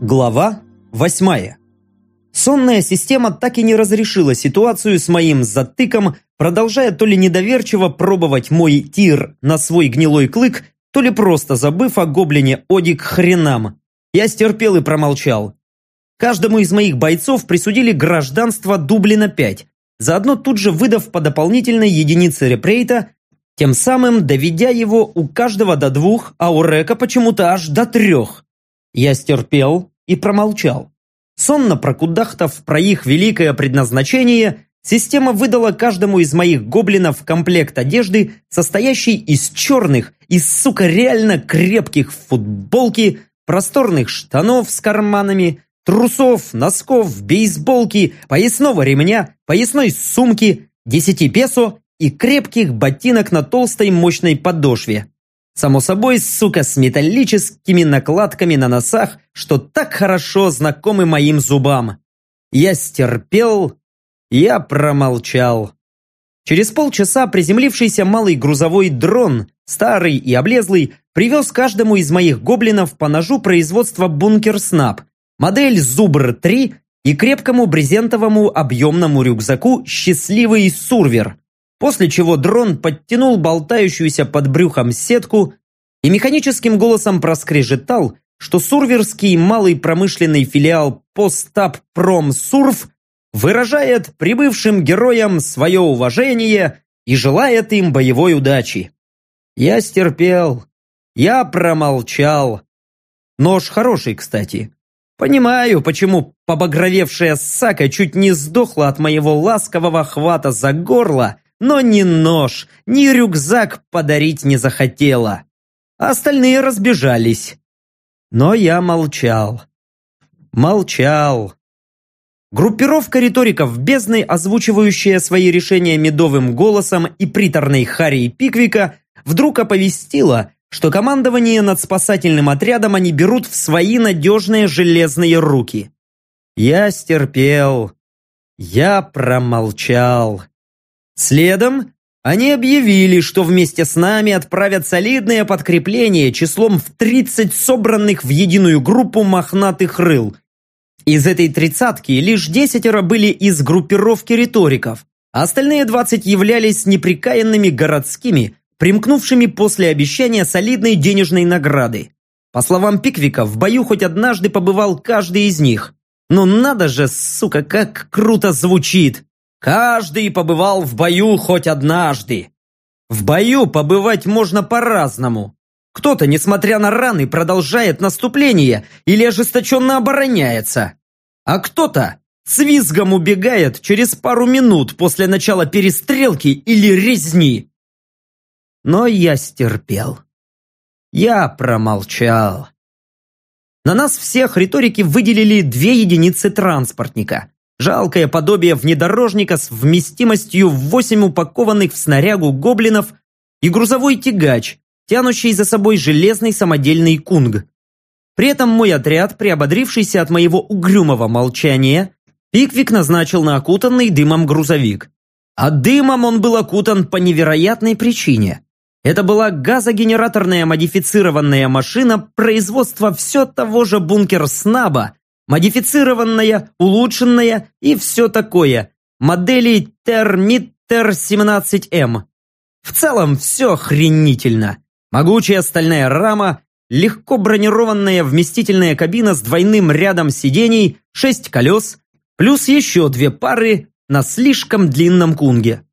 Глава восьмая. Сонная система так и не разрешила ситуацию с моим затыком, продолжая то ли недоверчиво пробовать мой тир на свой гнилой клык, то ли просто забыв о гоблине Оди к хренам. Я стерпел и промолчал. Каждому из моих бойцов присудили гражданство Дублина-5, заодно тут же выдав по дополнительной единице репрейта, тем самым доведя его у каждого до двух, а у Река почему-то аж до трех. Я стерпел, и промолчал. Сонно прокудахтав про их великое предназначение, система выдала каждому из моих гоблинов комплект одежды, состоящий из черных и, сука, реально крепких футболки, просторных штанов с карманами, трусов, носков, бейсболки, поясного ремня, поясной сумки, 10 песо и крепких ботинок на толстой мощной подошве. Само собой, сука, с металлическими накладками на носах, что так хорошо знакомы моим зубам. Я стерпел, я промолчал. Через полчаса приземлившийся малый грузовой дрон, старый и облезлый, привез каждому из моих гоблинов по ножу производства «Бункер Снап», модель «Зубр-3» и крепкому брезентовому объемному рюкзаку «Счастливый Сурвер», После чего дрон подтянул болтающуюся под брюхом сетку и механическим голосом проскрежетал, что сурверский малый промышленный филиал Постап Промсурф выражает прибывшим героям свое уважение и желает им боевой удачи. Я стерпел, я промолчал. Нож хороший, кстати. Понимаю, почему побагровевшая Сака чуть не сдохла от моего ласкового хвата за горло, но ни нож, ни рюкзак подарить не захотела. Остальные разбежались. Но я молчал. Молчал. Группировка риториков бездны, озвучивающая свои решения медовым голосом и приторной Харри Пиквика, вдруг оповестила, что командование над спасательным отрядом они берут в свои надежные железные руки. Я стерпел. Я промолчал. Следом они объявили, что вместе с нами отправят солидное подкрепление числом в 30 собранных в единую группу мохнатых рыл. Из этой тридцатки лишь десятеро были из группировки риториков, а остальные 20 являлись неприкаянными городскими, примкнувшими после обещания солидной денежной награды. По словам Пиквика, в бою хоть однажды побывал каждый из них. Но надо же, сука, как круто звучит! Каждый побывал в бою хоть однажды. В бою побывать можно по-разному. Кто-то, несмотря на раны, продолжает наступление или ожесточенно обороняется. А кто-то с визгом убегает через пару минут после начала перестрелки или резни. Но я стерпел. Я промолчал. На нас всех риторики выделили две единицы транспортника. Жалкое подобие внедорожника с вместимостью в восемь упакованных в снарягу гоблинов и грузовой тягач, тянущий за собой железный самодельный кунг. При этом мой отряд, приободрившийся от моего угрюмого молчания, Пиквик назначил на окутанный дымом грузовик. А дымом он был окутан по невероятной причине. Это была газогенераторная модифицированная машина производства все того же бункер-снаба, модифицированная, улучшенная и все такое. Модели Термиттер 17М. В целом все охренительно. Могучая стальная рама, легко бронированная вместительная кабина с двойным рядом сидений, шесть колес, плюс еще две пары на слишком длинном кунге.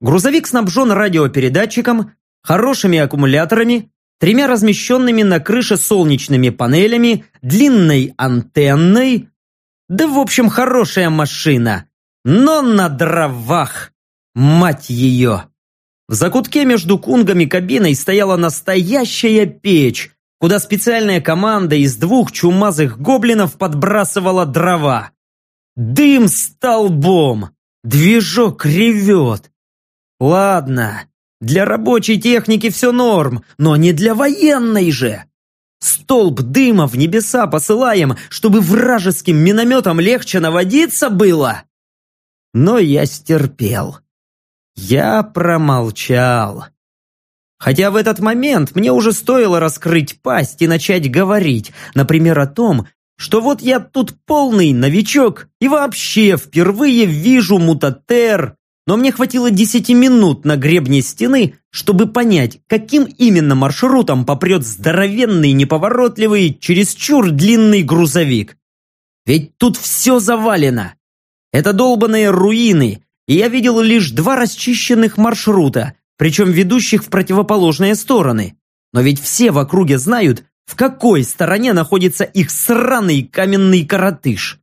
Грузовик снабжен радиопередатчиком, хорошими аккумуляторами, тремя размещенными на крыше солнечными панелями, длинной антенной. Да, в общем, хорошая машина, но на дровах, мать ее. В закутке между кунгом и кабиной стояла настоящая печь, куда специальная команда из двух чумазых гоблинов подбрасывала дрова. Дым столбом, движок ревет. Ладно, для рабочей техники все норм, но не для военной же. Столб дыма в небеса посылаем, чтобы вражеским минометом легче наводиться было? Но я стерпел. Я промолчал. Хотя в этот момент мне уже стоило раскрыть пасть и начать говорить, например, о том, что вот я тут полный новичок и вообще впервые вижу мутатер, но мне хватило десяти минут на гребне стены, чтобы понять, каким именно маршрутом попрет здоровенный, неповоротливый, чересчур длинный грузовик. Ведь тут все завалено. Это долбаные руины, и я видел лишь два расчищенных маршрута, причем ведущих в противоположные стороны. Но ведь все в округе знают, в какой стороне находится их сраный каменный коротыш.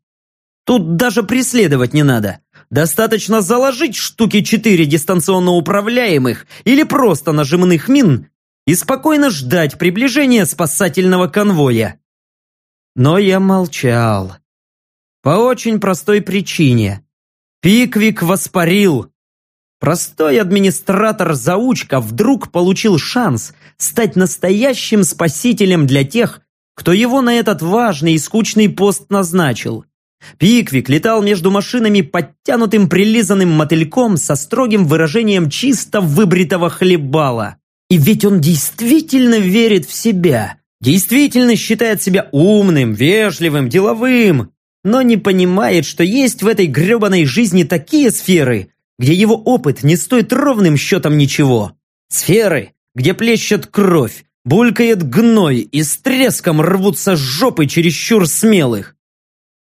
Тут даже преследовать не надо. Достаточно заложить штуки четыре дистанционно управляемых или просто нажимных мин и спокойно ждать приближения спасательного конвоя. Но я молчал. По очень простой причине. Пиквик воспарил. Простой администратор-заучка вдруг получил шанс стать настоящим спасителем для тех, кто его на этот важный и скучный пост назначил. Пиквик летал между машинами подтянутым прилизанным мотыльком со строгим выражением чисто выбритого хлебала. И ведь он действительно верит в себя, действительно считает себя умным, вежливым, деловым, но не понимает, что есть в этой гребаной жизни такие сферы, где его опыт не стоит ровным счетом ничего. Сферы, где плещет кровь, булькает гной и с треском рвутся жопы чересчур смелых.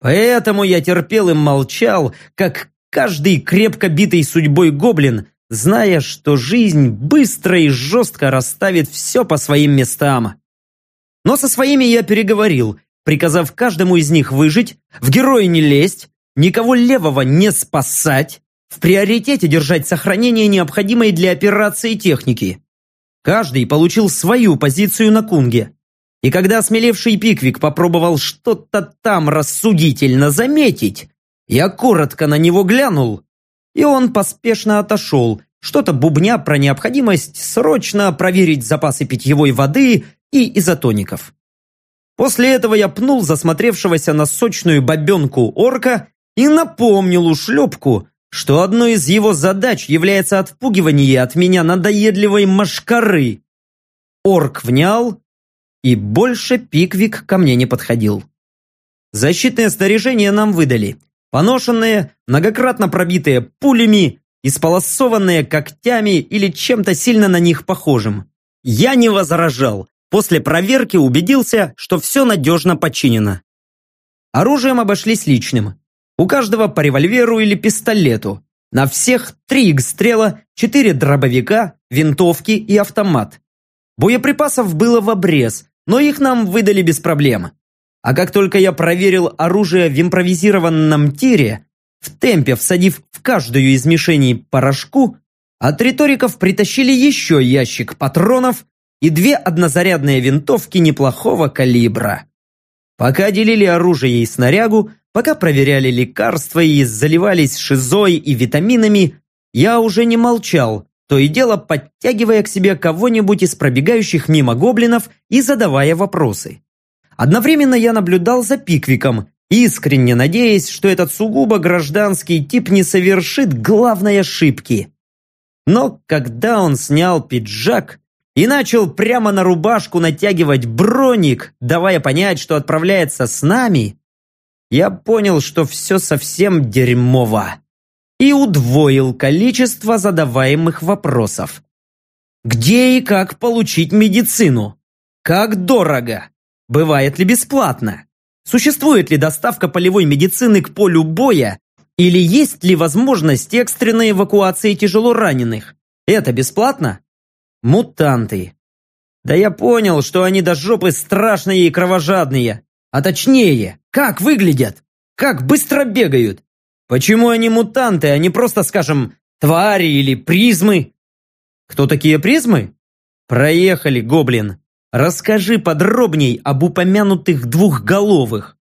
Поэтому я терпел и молчал, как каждый крепко битый судьбой гоблин, зная, что жизнь быстро и жестко расставит все по своим местам. Но со своими я переговорил приказав каждому из них выжить, в героя не лезть, никого левого не спасать, в приоритете держать сохранение необходимой для операции техники. Каждый получил свою позицию на кунге. И когда осмелевший Пиквик попробовал что-то там рассудительно заметить, я коротко на него глянул, и он поспешно отошел, что-то бубня про необходимость срочно проверить запасы питьевой воды и изотоников. После этого я пнул засмотревшегося на сочную бабенку орка и напомнил ушлепку, что одной из его задач является отпугивание от меня надоедливой машкары. Орк внял, и больше Пиквик ко мне не подходил. Защитное снаряжение нам выдали. Поношенные, многократно пробитые пулями, исполосованные когтями или чем-то сильно на них похожим. Я не возражал, После проверки убедился, что все надежно починено. Оружием обошлись личным. У каждого по револьверу или пистолету. На всех три стрела, четыре дробовика, винтовки и автомат. Боеприпасов было в обрез, но их нам выдали без проблем. А как только я проверил оружие в импровизированном тире, в темпе всадив в каждую из мишеней порошку, от риториков притащили еще ящик патронов и две однозарядные винтовки неплохого калибра. Пока делили оружие и снарягу, пока проверяли лекарства и заливались шизой и витаминами, я уже не молчал, то и дело подтягивая к себе кого-нибудь из пробегающих мимо гоблинов и задавая вопросы. Одновременно я наблюдал за Пиквиком, искренне надеясь, что этот сугубо гражданский тип не совершит главной ошибки. Но когда он снял пиджак, и начал прямо на рубашку натягивать броник, давая понять, что отправляется с нами, я понял, что все совсем дерьмово. И удвоил количество задаваемых вопросов. Где и как получить медицину? Как дорого? Бывает ли бесплатно? Существует ли доставка полевой медицины к полю боя? Или есть ли возможность экстренной эвакуации тяжело раненых? Это бесплатно? Мутанты. Да я понял, что они до жопы страшные и кровожадные. А точнее, как выглядят? Как быстро бегают? Почему они мутанты, а не просто, скажем, твари или призмы? Кто такие призмы? Проехали, гоблин. Расскажи подробней об упомянутых двухголовых.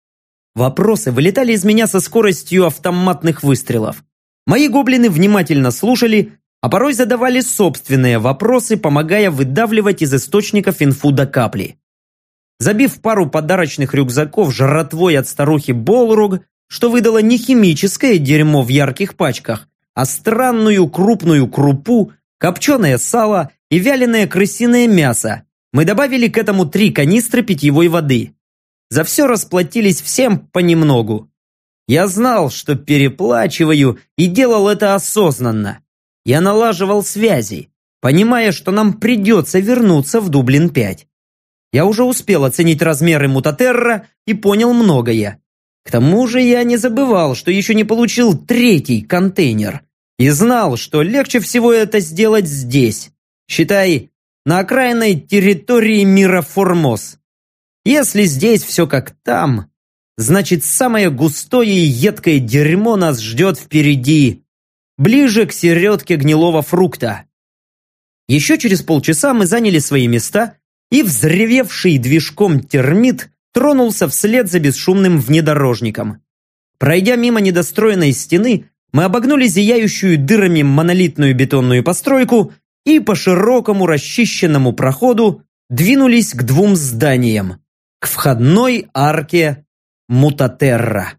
Вопросы вылетали из меня со скоростью автоматных выстрелов. Мои гоблины внимательно слушали, а порой задавали собственные вопросы, помогая выдавливать из источников инфу до капли. забив пару подарочных рюкзаков жратвой от старухи Болруг, что выдало не химическое дерьмо в ярких пачках, а странную крупную крупу, копченое сало и вяленое крысиное мясо. Мы добавили к этому три канистры питьевой воды. За все расплатились всем понемногу. Я знал, что переплачиваю и делал это осознанно. Я налаживал связи, понимая, что нам придется вернуться в Дублин-5. Я уже успел оценить размеры Мутатерра и понял многое. К тому же я не забывал, что еще не получил третий контейнер. И знал, что легче всего это сделать здесь. Считай, на окраинной территории мира Формоз. Если здесь все как там, значит самое густое и едкое дерьмо нас ждет впереди, ближе к середке гнилого фрукта. Еще через полчаса мы заняли свои места, и взревевший движком термит тронулся вслед за бесшумным внедорожником. Пройдя мимо недостроенной стены, мы обогнули зияющую дырами монолитную бетонную постройку и по широкому расчищенному проходу двинулись к двум зданиям, к входной арке Мутатерра.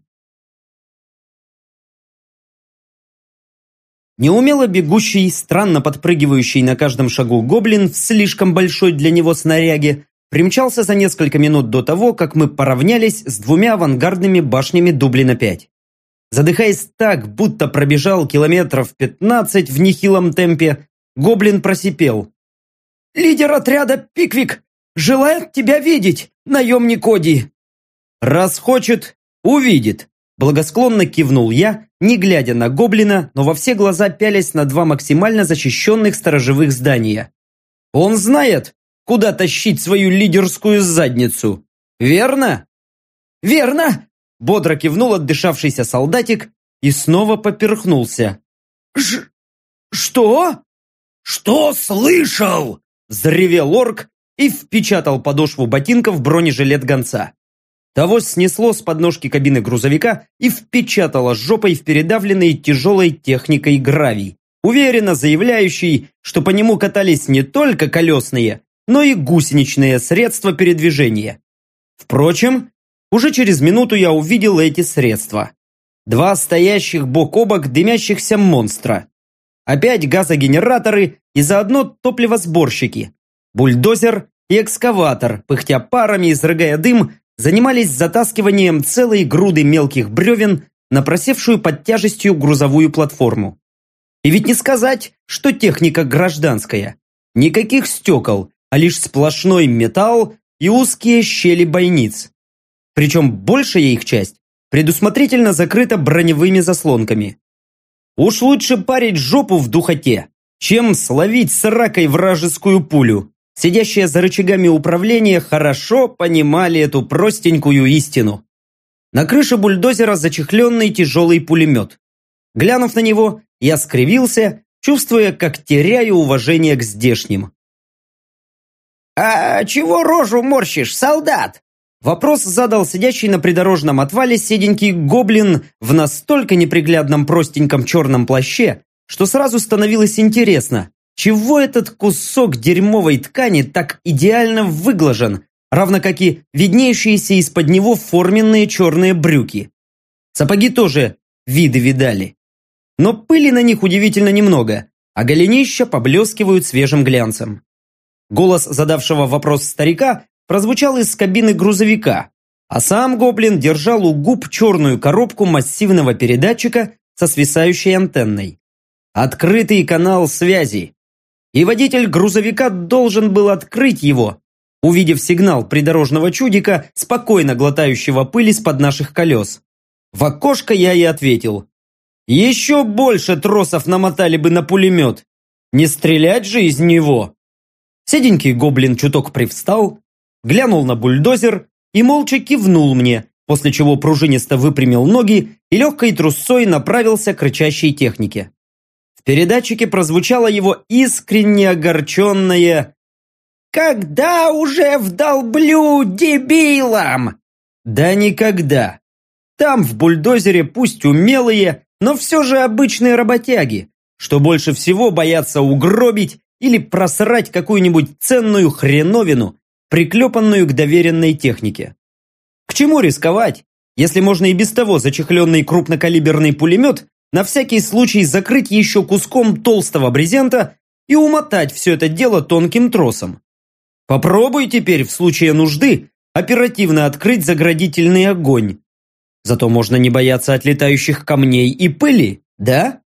Неумело бегущий, странно подпрыгивающий на каждом шагу гоблин в слишком большой для него снаряге примчался за несколько минут до того, как мы поравнялись с двумя авангардными башнями Дублина-5. Задыхаясь так, будто пробежал километров 15 в нехилом темпе, гоблин просипел. «Лидер отряда Пиквик желает тебя видеть, наемник Коди!» «Раз хочет, увидит!» Благосклонно кивнул я, не глядя на гоблина, но во все глаза пялясь на два максимально защищенных сторожевых здания. «Он знает, куда тащить свою лидерскую задницу, верно?» «Верно!» – бодро кивнул отдышавшийся солдатик и снова поперхнулся. «Ж... что?» «Что слышал?» – взревел орк и впечатал подошву ботинка в бронежилет гонца. Того снесло с подножки кабины грузовика и впечатало жопой в передавленный тяжелой техникой гравий, уверенно заявляющий, что по нему катались не только колесные, но и гусеничные средства передвижения. Впрочем, уже через минуту я увидел эти средства. Два стоящих бок о бок дымящихся монстра. Опять газогенераторы и заодно топливосборщики. Бульдозер и экскаватор, пыхтя парами, изрыгая дым, занимались затаскиванием целой груды мелких бревен на просевшую под тяжестью грузовую платформу. И ведь не сказать, что техника гражданская. Никаких стекол, а лишь сплошной металл и узкие щели бойниц. Причем большая их часть предусмотрительно закрыта броневыми заслонками. Уж лучше парить жопу в духоте, чем словить с вражескую пулю сидящие за рычагами управления, хорошо понимали эту простенькую истину. На крыше бульдозера зачехленный тяжелый пулемет. Глянув на него, я скривился, чувствуя, как теряю уважение к здешним. «А чего рожу морщишь, солдат?» Вопрос задал сидящий на придорожном отвале седенький гоблин в настолько неприглядном простеньком черном плаще, что сразу становилось интересно, чего этот кусок дерьмовой ткани так идеально выглажен, равно как и виднеющиеся из-под него форменные черные брюки? Сапоги тоже виды видали. Но пыли на них удивительно немного, а голенища поблескивают свежим глянцем. Голос задавшего вопрос старика прозвучал из кабины грузовика, а сам гоблин держал у губ черную коробку массивного передатчика со свисающей антенной. Открытый канал связи и водитель грузовика должен был открыть его, увидев сигнал придорожного чудика, спокойно глотающего пыль из-под наших колес. В окошко я и ответил. Еще больше тросов намотали бы на пулемет. Не стрелять же из него. Седенький гоблин чуток привстал, глянул на бульдозер и молча кивнул мне, после чего пружинисто выпрямил ноги и легкой трусцой направился к рычащей технике передатчике прозвучало его искренне огорченное «Когда уже вдолблю дебилам?» «Да никогда!» Там в бульдозере пусть умелые, но все же обычные работяги, что больше всего боятся угробить или просрать какую-нибудь ценную хреновину приклепанную к доверенной технике. К чему рисковать, если можно и без того зачехленный крупнокалиберный пулемет на всякий случай закрыть еще куском толстого брезента и умотать все это дело тонким тросом? Попробуй теперь в случае нужды оперативно открыть заградительный огонь. Зато можно не бояться отлетающих камней и пыли, да?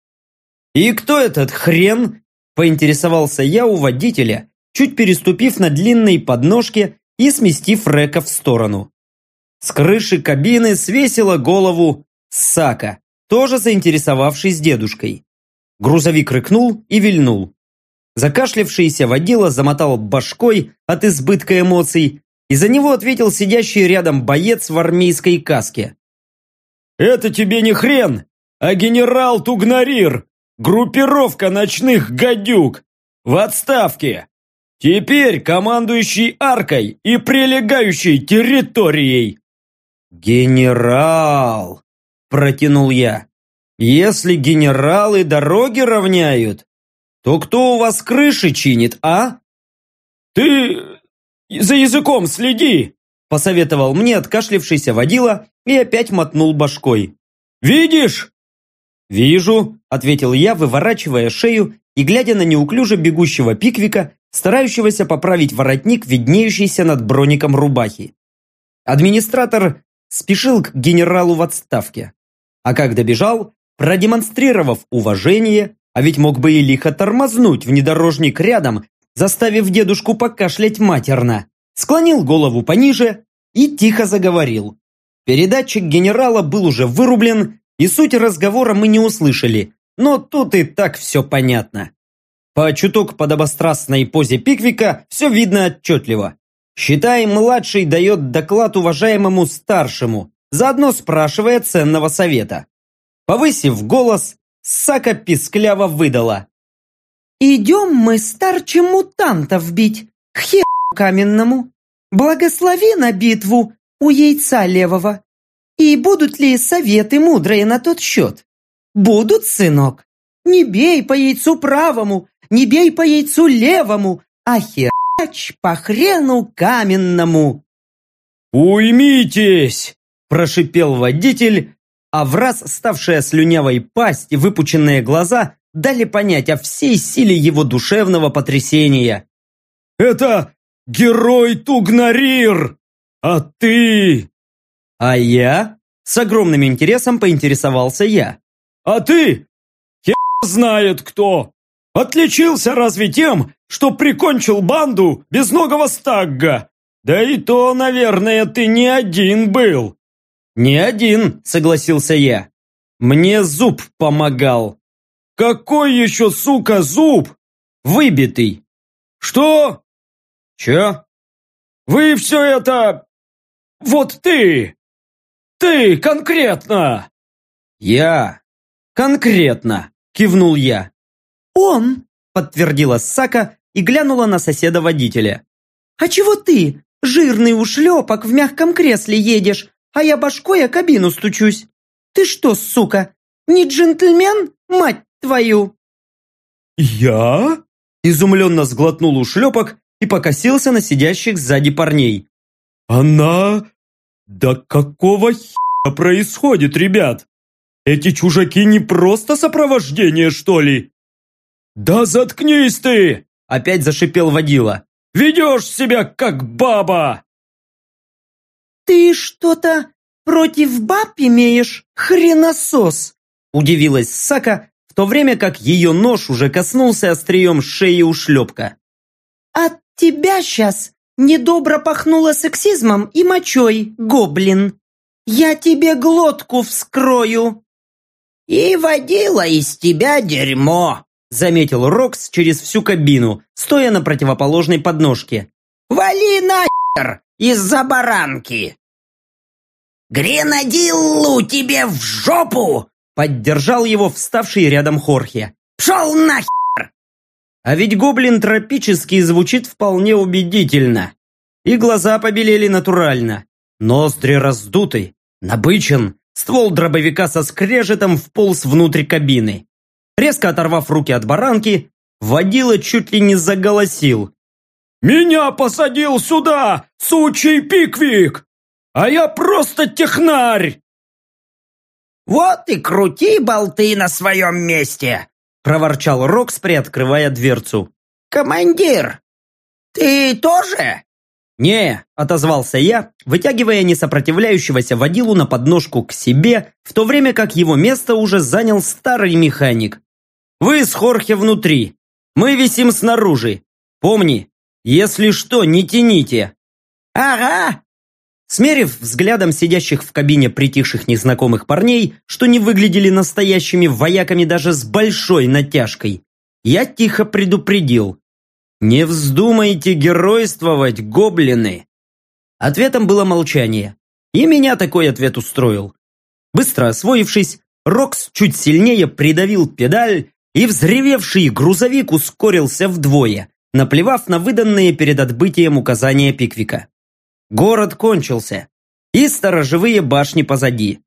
И кто этот хрен? Поинтересовался я у водителя, чуть переступив на длинной подножке и сместив Река в сторону. С крыши кабины свесила голову Сака, тоже заинтересовавшись дедушкой. Грузовик рыкнул и вильнул. Закашлявшийся водила замотал башкой от избытка эмоций, и за него ответил сидящий рядом боец в армейской каске. «Это тебе не хрен, а генерал Тугнарир, группировка ночных гадюк, в отставке. Теперь командующий аркой и прилегающей территорией». «Генерал!» – протянул я. «Если генералы дороги равняют, то кто у вас крыши чинит, а?» «Ты за языком следи!» – посоветовал мне откашлившийся водила и опять мотнул башкой. «Видишь?» «Вижу», – ответил я, выворачивая шею и глядя на неуклюже бегущего пиквика, старающегося поправить воротник, виднеющийся над броником рубахи. Администратор спешил к генералу в отставке. А как добежал, продемонстрировав уважение, а ведь мог бы и лихо тормознуть внедорожник рядом, заставив дедушку покашлять матерно, склонил голову пониже и тихо заговорил. Передатчик генерала был уже вырублен, и суть разговора мы не услышали, но тут и так все понятно. По чуток подобострастной позе Пиквика все видно отчетливо. Считай, младший дает доклад уважаемому старшему, заодно спрашивая ценного совета. Повысив голос, Сака пискляво выдала. «Идем мы старче мутантов бить, к херу каменному. Благослови на битву у яйца левого. И будут ли советы мудрые на тот счет? Будут, сынок. Не бей по яйцу правому, не бей по яйцу левому, а хер Ач по хрену каменному!» «Уймитесь!» – прошипел водитель, а в раз ставшая слюнявой пасть и выпученные глаза дали понять о всей силе его душевного потрясения. «Это герой Тугнарир! А ты...» «А я?» – с огромным интересом поинтересовался я. «А ты? Хер знает кто! Отличился разве тем, что прикончил банду безногого стагга. Да и то, наверное, ты не один был. Не один, согласился я. Мне зуб помогал. Какой еще, сука, зуб? Выбитый. Что? Че? Вы все это... Вот ты! Ты конкретно! Я. Конкретно, кивнул я. Он, подтвердила Сака и глянула на соседа-водителя. «А чего ты, жирный ушлепок, в мягком кресле едешь, а я башкой о кабину стучусь? Ты что, сука, не джентльмен, мать твою?» «Я?» Изумленно сглотнул ушлепок и покосился на сидящих сзади парней. «Она... Да какого хера происходит, ребят? Эти чужаки не просто сопровождение, что ли?» «Да заткнись ты!» – опять зашипел водила. «Ведешь себя как баба!» «Ты что-то против баб имеешь, хреносос?» – удивилась Сака, в то время как ее нож уже коснулся острием шеи ушлепка. «От тебя сейчас недобро пахнуло сексизмом и мочой, гоблин. Я тебе глотку вскрою!» «И водила из тебя дерьмо!» заметил Рокс через всю кабину, стоя на противоположной подножке. «Вали нахер из-за баранки!» «Гренадиллу тебе в жопу!» Поддержал его вставший рядом Хорхе. «Пшел нахер!» А ведь гоблин тропический звучит вполне убедительно. И глаза побелели натурально. Ноздри раздуты, набычен, ствол дробовика со скрежетом вполз внутрь кабины. Резко оторвав руки от баранки, водила чуть ли не заголосил. Меня посадил сюда, сучий пиквик! А я просто технарь!» «Вот и крути болты на своем месте!» Проворчал Рокс, приоткрывая дверцу. «Командир, ты тоже?» «Не», — отозвался я, вытягивая несопротивляющегося водилу на подножку к себе, в то время как его место уже занял старый механик. «Вы с Хорхе внутри. Мы висим снаружи. Помни, если что, не тяните». «Ага!» Смерив взглядом сидящих в кабине притихших незнакомых парней, что не выглядели настоящими вояками даже с большой натяжкой, я тихо предупредил. «Не вздумайте геройствовать, гоблины!» Ответом было молчание. И меня такой ответ устроил. Быстро освоившись, Рокс чуть сильнее придавил педаль, и взревевший грузовик ускорился вдвое, наплевав на выданные перед отбытием указания Пиквика. Город кончился, и сторожевые башни позади.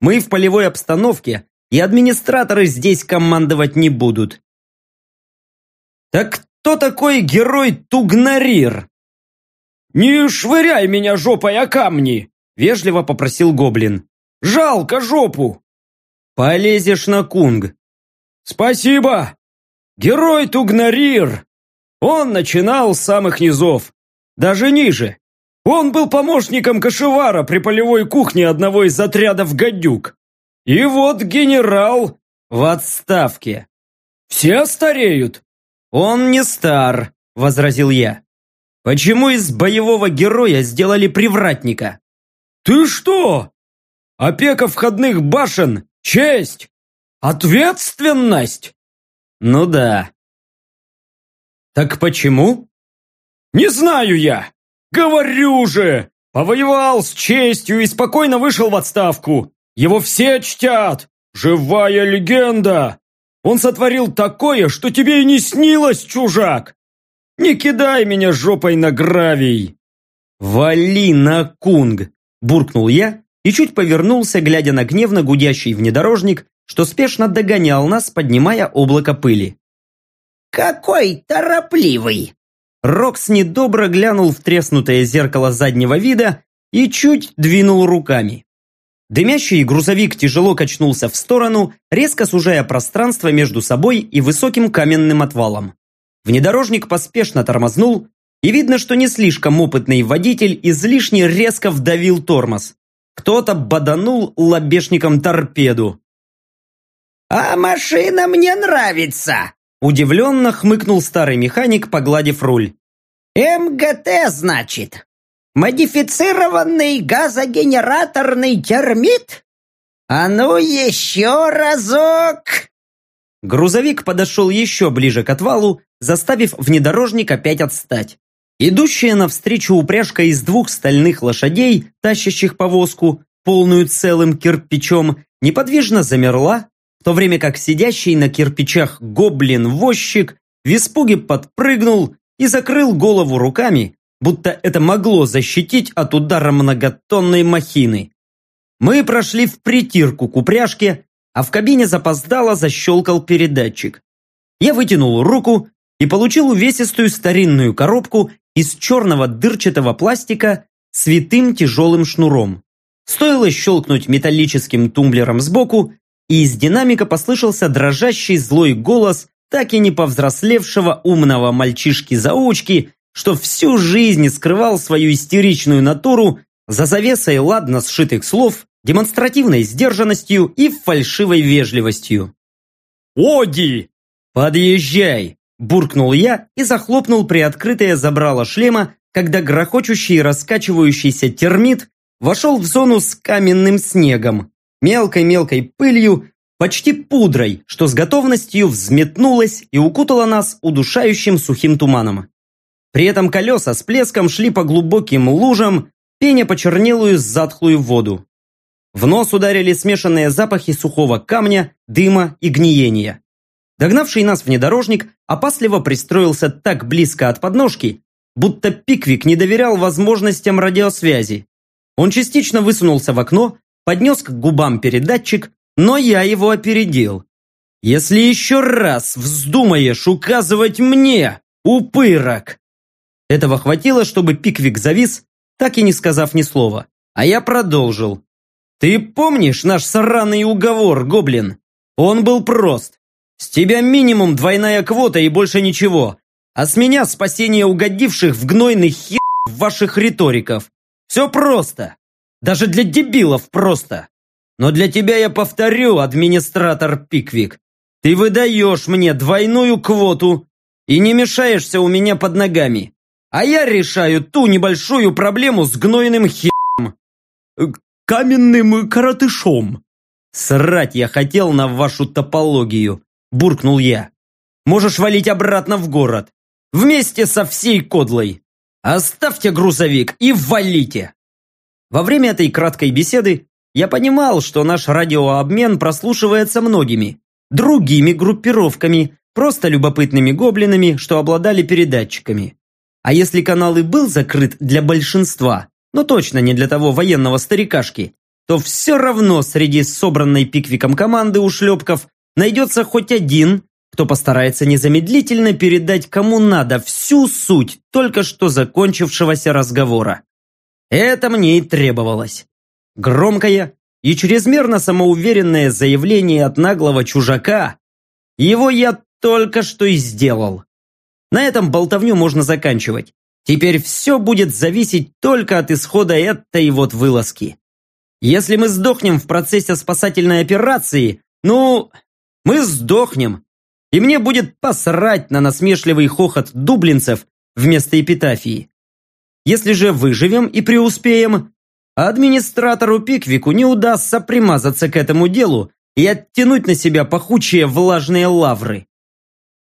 Мы в полевой обстановке, и администраторы здесь командовать не будут. «Так кто такой герой Тугнарир?» «Не швыряй меня жопой о камни!» – вежливо попросил гоблин. «Жалко жопу!» «Полезешь на кунг!» «Спасибо! Герой Тугнарир! Он начинал с самых низов, даже ниже. Он был помощником кошевара при полевой кухне одного из отрядов «Гадюк». И вот генерал в отставке. Все стареют, «Он не стар», — возразил я. «Почему из боевого героя сделали привратника?» «Ты что? Опека входных башен, честь, ответственность!» «Ну да». «Так почему?» «Не знаю я! Говорю же! Повоевал с честью и спокойно вышел в отставку! Его все чтят! Живая легенда! Он сотворил такое, что тебе и не снилось, чужак! Не кидай меня жопой на гравий!» «Вали на кунг!» – буркнул я и чуть повернулся, глядя на гневно гудящий внедорожник, что спешно догонял нас, поднимая облако пыли. «Какой торопливый!» Рокс недобро глянул в треснутое зеркало заднего вида и чуть двинул руками. Дымящий грузовик тяжело качнулся в сторону, резко сужая пространство между собой и высоким каменным отвалом. Внедорожник поспешно тормознул, и видно, что не слишком опытный водитель излишне резко вдавил тормоз. Кто-то боданул лобешником торпеду. «А машина мне нравится!» Удивленно хмыкнул старый механик, погладив руль. «МГТ, значит?» Модифицированный газогенераторный термит? А ну еще разок!» Грузовик подошел еще ближе к отвалу, заставив внедорожник опять отстать. Идущая навстречу упряжка из двух стальных лошадей, тащащих повозку, полную целым кирпичом, неподвижно замерла, в то время как сидящий на кирпичах гоблин-возчик в испуге подпрыгнул и закрыл голову руками, будто это могло защитить от удара многотонной махины. Мы прошли в притирку к упряжке, а в кабине запоздало защелкал передатчик. Я вытянул руку и получил увесистую старинную коробку из черного дырчатого пластика с витым тяжелым шнуром. Стоило щелкнуть металлическим тумблером сбоку, и из динамика послышался дрожащий злой голос так и не повзрослевшего умного мальчишки-заучки, что всю жизнь скрывал свою истеричную натуру за завесой ладно сшитых слов, демонстративной сдержанностью и фальшивой вежливостью. «Оди!» «Подъезжай!» – буркнул я и захлопнул приоткрытое забрало шлема, когда грохочущий раскачивающийся термит вошел в зону с каменным снегом, мелкой-мелкой пылью, почти пудрой, что с готовностью взметнулась и укутала нас удушающим сухим туманом. При этом колеса с плеском шли по глубоким лужам, пеня почернелую затхлую воду. В нос ударили смешанные запахи сухого камня, дыма и гниения. Догнавший нас внедорожник опасливо пристроился так близко от подножки, будто Пиквик не доверял возможностям радиосвязи. Он частично высунулся в окно, поднес к губам передатчик, но я его опередил. «Если еще раз вздумаешь указывать мне, упырок, Этого хватило, чтобы Пиквик завис, так и не сказав ни слова. А я продолжил. «Ты помнишь наш сраный уговор, Гоблин? Он был прост. С тебя минимум двойная квота и больше ничего. А с меня спасение угодивших в гнойный хер ваших риториков. Все просто. Даже для дебилов просто. Но для тебя я повторю, администратор Пиквик. Ты выдаешь мне двойную квоту и не мешаешься у меня под ногами. А я решаю ту небольшую проблему с гнойным хером. Э, каменным коротышом. Срать я хотел на вашу топологию, буркнул я. Можешь валить обратно в город. Вместе со всей кодлой. Оставьте грузовик и валите. Во время этой краткой беседы я понимал, что наш радиообмен прослушивается многими, другими группировками, просто любопытными гоблинами, что обладали передатчиками. А если канал и был закрыт для большинства, но точно не для того военного старикашки, то все равно среди собранной пиквиком команды ушлепков найдется хоть один, кто постарается незамедлительно передать кому надо всю суть только что закончившегося разговора. Это мне и требовалось. Громкое и чрезмерно самоуверенное заявление от наглого чужака. Его я только что и сделал. На этом болтовню можно заканчивать. Теперь все будет зависеть только от исхода этой вот вылазки. Если мы сдохнем в процессе спасательной операции, ну, мы сдохнем. И мне будет посрать на насмешливый хохот дублинцев вместо эпитафии. Если же выживем и преуспеем, администратору Пиквику не удастся примазаться к этому делу и оттянуть на себя пахучие влажные лавры.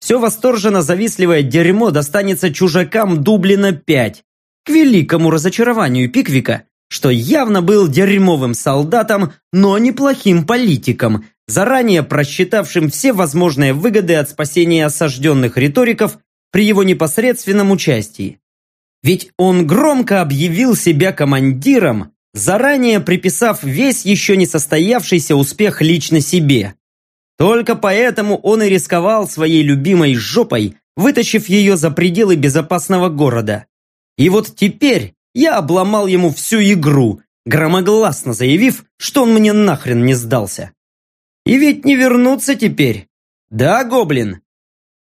Все восторженно завистливое дерьмо достанется чужакам Дублина-5, к великому разочарованию Пиквика, что явно был дерьмовым солдатом, но неплохим политиком, заранее просчитавшим все возможные выгоды от спасения осажденных риториков при его непосредственном участии. Ведь он громко объявил себя командиром, заранее приписав весь еще не состоявшийся успех лично себе. Только поэтому он и рисковал своей любимой жопой, вытащив ее за пределы безопасного города. И вот теперь я обломал ему всю игру, громогласно заявив, что он мне нахрен не сдался. И ведь не вернуться теперь. Да, гоблин?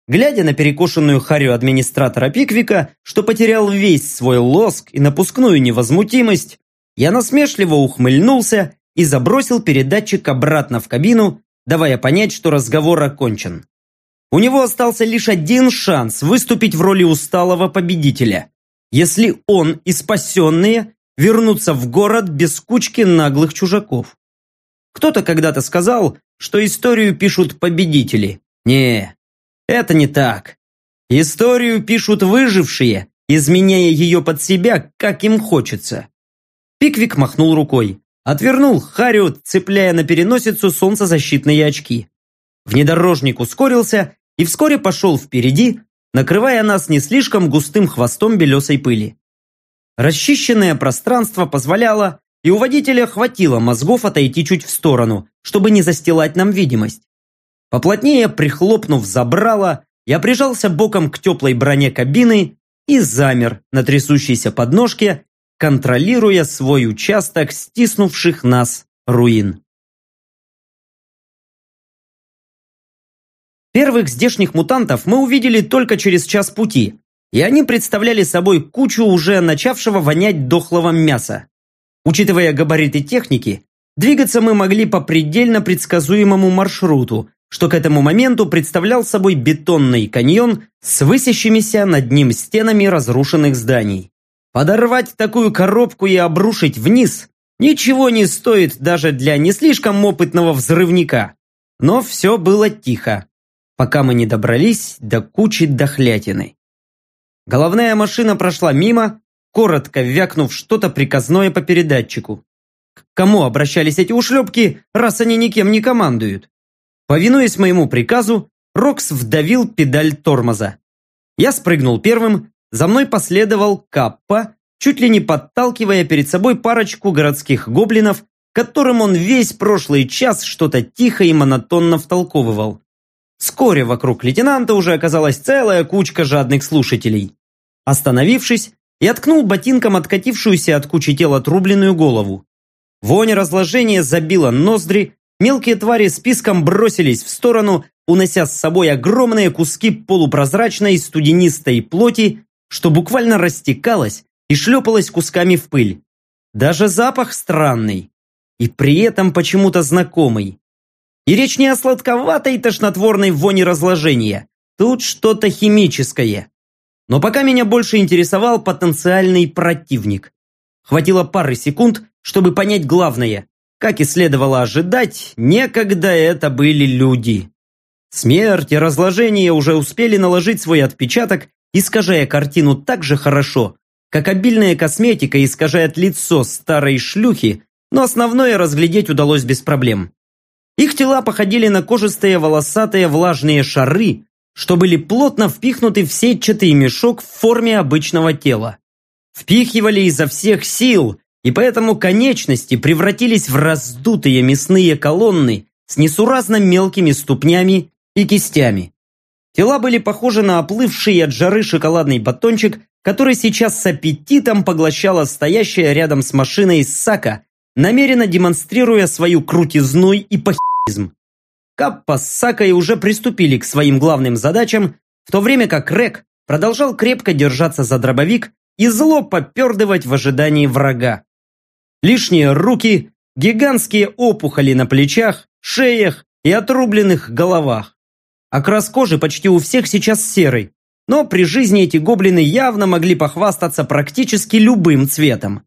Глядя на перекошенную харю администратора Пиквика, что потерял весь свой лоск и напускную невозмутимость, я насмешливо ухмыльнулся и забросил передатчик обратно в кабину, давая понять, что разговор окончен. У него остался лишь один шанс выступить в роли усталого победителя, если он и спасенные вернутся в город без кучки наглых чужаков. Кто-то когда-то сказал, что историю пишут победители. Не, это не так. Историю пишут выжившие, изменяя ее под себя, как им хочется. Пиквик махнул рукой. Отвернул Харю, цепляя на переносицу солнцезащитные очки. Внедорожник ускорился и вскоре пошел впереди, накрывая нас не слишком густым хвостом белесой пыли. Расчищенное пространство позволяло, и у водителя хватило мозгов отойти чуть в сторону, чтобы не застилать нам видимость. Поплотнее прихлопнув забрало, я прижался боком к теплой броне кабины и замер на трясущейся подножке, контролируя свой участок стиснувших нас руин. Первых здешних мутантов мы увидели только через час пути, и они представляли собой кучу уже начавшего вонять дохлого мяса. Учитывая габариты техники, двигаться мы могли по предельно предсказуемому маршруту, что к этому моменту представлял собой бетонный каньон с высящимися над ним стенами разрушенных зданий. Подорвать такую коробку и обрушить вниз ничего не стоит даже для не слишком опытного взрывника. Но все было тихо, пока мы не добрались до кучи дохлятины. Головная машина прошла мимо, коротко вякнув что-то приказное по передатчику. К кому обращались эти ушлепки, раз они никем не командуют? Повинуясь моему приказу, Рокс вдавил педаль тормоза. Я спрыгнул первым, за мной последовал Каппа, чуть ли не подталкивая перед собой парочку городских гоблинов, которым он весь прошлый час что-то тихо и монотонно втолковывал. Вскоре вокруг лейтенанта уже оказалась целая кучка жадных слушателей. Остановившись, я ткнул ботинком откатившуюся от кучи тела отрубленную голову. Вонь разложения забила ноздри, мелкие твари списком бросились в сторону, унося с собой огромные куски полупрозрачной студенистой плоти, что буквально растекалось и шлепалось кусками в пыль. Даже запах странный. И при этом почему-то знакомый. И речь не о сладковатой тошнотворной вони разложения. Тут что-то химическое. Но пока меня больше интересовал потенциальный противник. Хватило пары секунд, чтобы понять главное. Как и следовало ожидать, некогда это были люди. Смерть и разложение уже успели наложить свой отпечаток, искажая картину так же хорошо, как обильная косметика искажает лицо старой шлюхи, но основное разглядеть удалось без проблем. Их тела походили на кожистые волосатые влажные шары, что были плотно впихнуты в сетчатый мешок в форме обычного тела. Впихивали изо всех сил, и поэтому конечности превратились в раздутые мясные колонны с несуразно мелкими ступнями и кистями. Тела были похожи на оплывший от жары шоколадный батончик, который сейчас с аппетитом поглощала стоящая рядом с машиной Сака, намеренно демонстрируя свою крутизну и похизм. Каппа с Сакой уже приступили к своим главным задачам, в то время как Рек продолжал крепко держаться за дробовик и зло попердывать в ожидании врага. Лишние руки, гигантские опухоли на плечах, шеях и отрубленных головах. Окрас кожи почти у всех сейчас серый, но при жизни эти гоблины явно могли похвастаться практически любым цветом.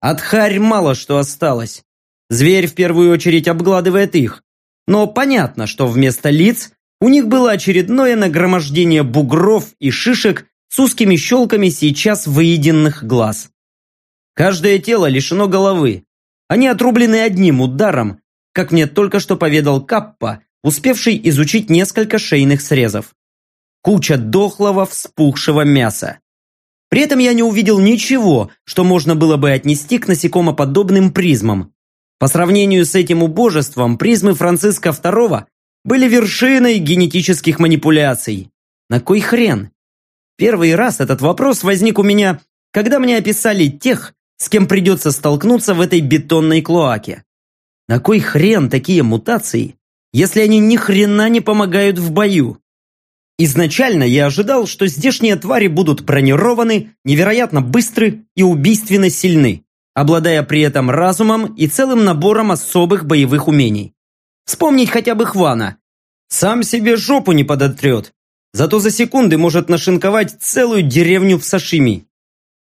От харь мало что осталось. Зверь в первую очередь обгладывает их. Но понятно, что вместо лиц у них было очередное нагромождение бугров и шишек с узкими щелками сейчас выеденных глаз. Каждое тело лишено головы. Они отрублены одним ударом, как мне только что поведал Каппа, успевший изучить несколько шейных срезов. Куча дохлого, вспухшего мяса. При этом я не увидел ничего, что можно было бы отнести к насекомоподобным призмам. По сравнению с этим убожеством, призмы Франциска II были вершиной генетических манипуляций. На кой хрен? Первый раз этот вопрос возник у меня, когда мне описали тех, с кем придется столкнуться в этой бетонной клоаке. На кой хрен такие мутации, если они ни хрена не помогают в бою? Изначально я ожидал, что здешние твари будут бронированы, невероятно быстры и убийственно сильны, обладая при этом разумом и целым набором особых боевых умений. Вспомнить хотя бы Хвана. Сам себе жопу не подотрет, зато за секунды может нашинковать целую деревню в сашими.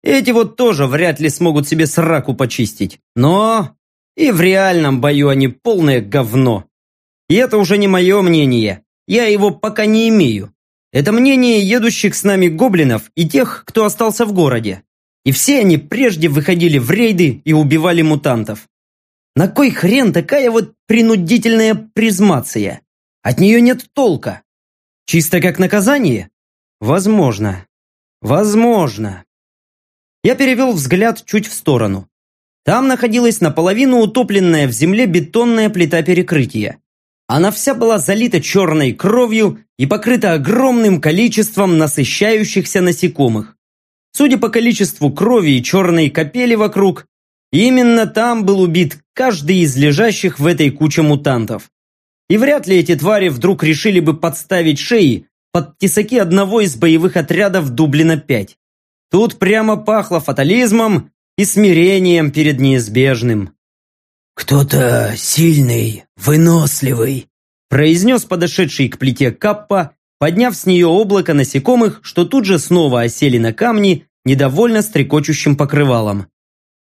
Эти вот тоже вряд ли смогут себе сраку почистить. Но и в реальном бою они полное говно. И это уже не мое мнение. Я его пока не имею. Это мнение едущих с нами гоблинов и тех, кто остался в городе. И все они прежде выходили в рейды и убивали мутантов. На кой хрен такая вот принудительная призмация? От нее нет толка. Чисто как наказание? Возможно. Возможно. Я перевел взгляд чуть в сторону. Там находилась наполовину утопленная в земле бетонная плита перекрытия. Она вся была залита черной кровью и покрыта огромным количеством насыщающихся насекомых. Судя по количеству крови и черной капели вокруг, именно там был убит каждый из лежащих в этой куче мутантов. И вряд ли эти твари вдруг решили бы подставить шеи под тесаки одного из боевых отрядов Дублина-5. Тут прямо пахло фатализмом и смирением перед неизбежным. «Кто-то сильный, выносливый», произнес подошедший к плите Каппа, подняв с нее облако насекомых, что тут же снова осели на камни, недовольно стрекочущим покрывалом.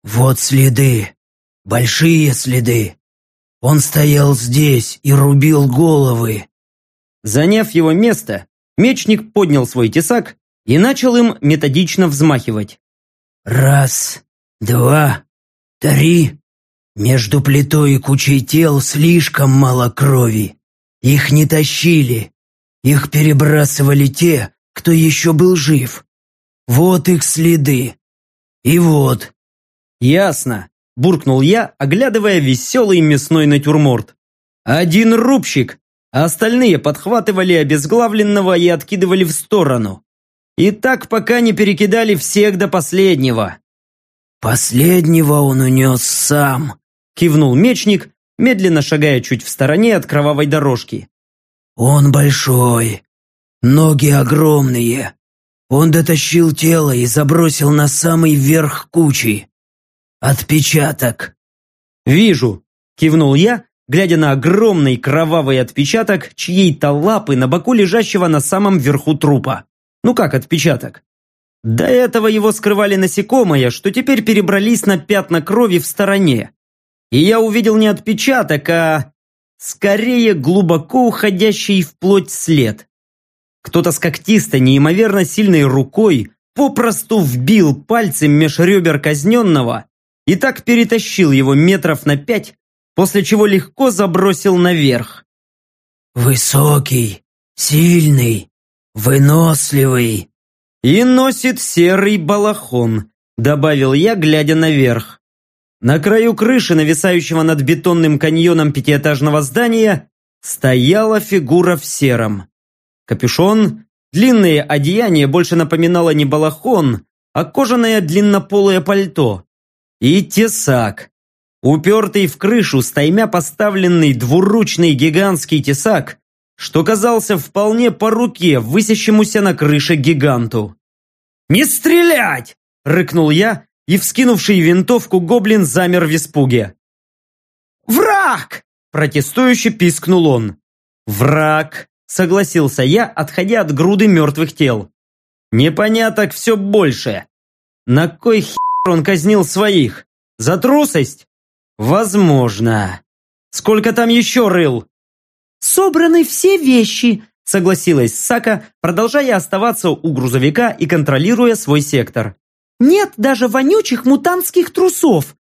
«Вот следы, большие следы. Он стоял здесь и рубил головы». Заняв его место, мечник поднял свой тесак и начал им методично взмахивать. «Раз, два, три, между плитой и кучей тел слишком мало крови. Их не тащили. Их перебрасывали те, кто еще был жив. Вот их следы. И вот. Ясно, буркнул я, оглядывая веселый мясной натюрморт. Один рубщик, а остальные подхватывали обезглавленного и откидывали в сторону. И так пока не перекидали всех до последнего. «Последнего он унес сам», – кивнул мечник, медленно шагая чуть в стороне от кровавой дорожки. «Он большой, ноги огромные. Он дотащил тело и забросил на самый верх кучи. Отпечаток». «Вижу», – кивнул я, глядя на огромный кровавый отпечаток чьей-то лапы на боку лежащего на самом верху трупа. Ну как отпечаток? До этого его скрывали насекомые, что теперь перебрались на пятна крови в стороне. И я увидел не отпечаток, а скорее глубоко уходящий вплоть след. Кто-то с когтистой, неимоверно сильной рукой попросту вбил пальцем меж ребер казненного и так перетащил его метров на пять, после чего легко забросил наверх. «Высокий, сильный, выносливый», «И носит серый балахон», – добавил я, глядя наверх. На краю крыши, нависающего над бетонным каньоном пятиэтажного здания, стояла фигура в сером. Капюшон, длинное одеяние больше напоминало не балахон, а кожаное длиннополое пальто. И тесак. Упертый в крышу, стаймя поставленный двуручный гигантский тесак, что казался вполне по руке высящемуся на крыше гиганту. «Не стрелять!» – рыкнул я, и, вскинувший винтовку, гоблин замер в испуге. «Враг!» – протестующе пискнул он. «Враг!» – согласился я, отходя от груды мертвых тел. «Непоняток все больше. На кой хер он казнил своих? За трусость? Возможно. Сколько там еще рыл? «Собраны все вещи», – согласилась Сака, продолжая оставаться у грузовика и контролируя свой сектор. «Нет даже вонючих мутантских трусов.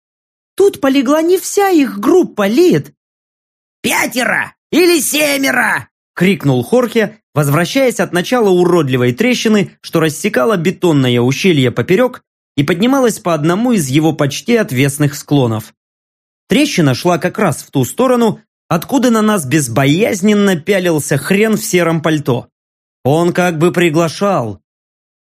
Тут полегла не вся их группа, Лид». «Пятеро или семеро!» – крикнул Хорхе, возвращаясь от начала уродливой трещины, что рассекала бетонное ущелье поперек и поднималась по одному из его почти отвесных склонов. Трещина шла как раз в ту сторону, откуда на нас безбоязненно пялился хрен в сером пальто. Он как бы приглашал.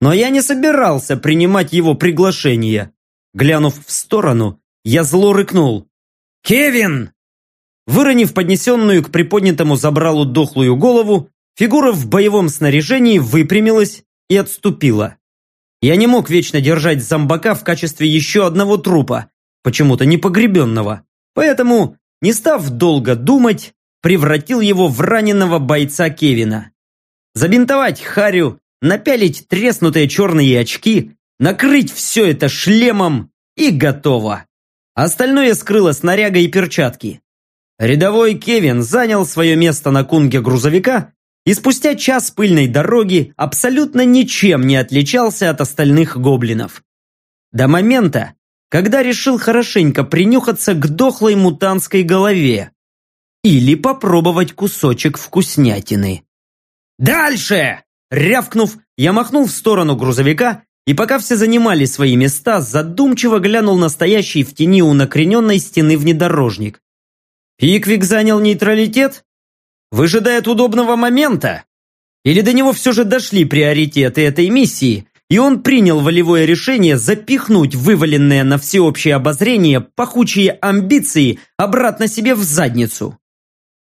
Но я не собирался принимать его приглашение. Глянув в сторону, я зло рыкнул. «Кевин!» Выронив поднесенную к приподнятому забралу дохлую голову, фигура в боевом снаряжении выпрямилась и отступила. Я не мог вечно держать зомбака в качестве еще одного трупа, почему-то непогребенного. Поэтому не став долго думать, превратил его в раненого бойца Кевина. Забинтовать Харю, напялить треснутые черные очки, накрыть все это шлемом и готово. Остальное скрыло снаряга и перчатки. Рядовой Кевин занял свое место на кунге грузовика и спустя час пыльной дороги абсолютно ничем не отличался от остальных гоблинов. До момента, когда решил хорошенько принюхаться к дохлой мутантской голове. Или попробовать кусочек вкуснятины. «Дальше!» Рявкнув, я махнул в сторону грузовика и пока все занимали свои места, задумчиво глянул на стоящий в тени у накрененной стены внедорожник. Пиквик занял нейтралитет? Выжидает удобного момента? Или до него все же дошли приоритеты этой миссии, и он принял волевое решение запихнуть вываленные на всеобщее обозрение пахучие амбиции обратно себе в задницу.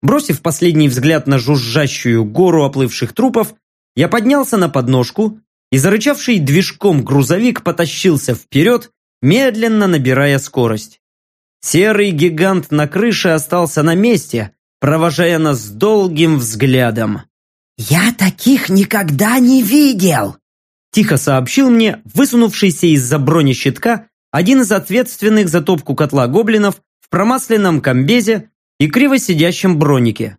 Бросив последний взгляд на жужжащую гору оплывших трупов, я поднялся на подножку и зарычавший движком грузовик потащился вперед, медленно набирая скорость. Серый гигант на крыше остался на месте, провожая нас долгим взглядом. «Я таких никогда не видел!» Тихо сообщил мне, высунувшийся из-за бронещитка, один из ответственных за топку котла гоблинов в промасленном комбезе и криво сидящем бронике.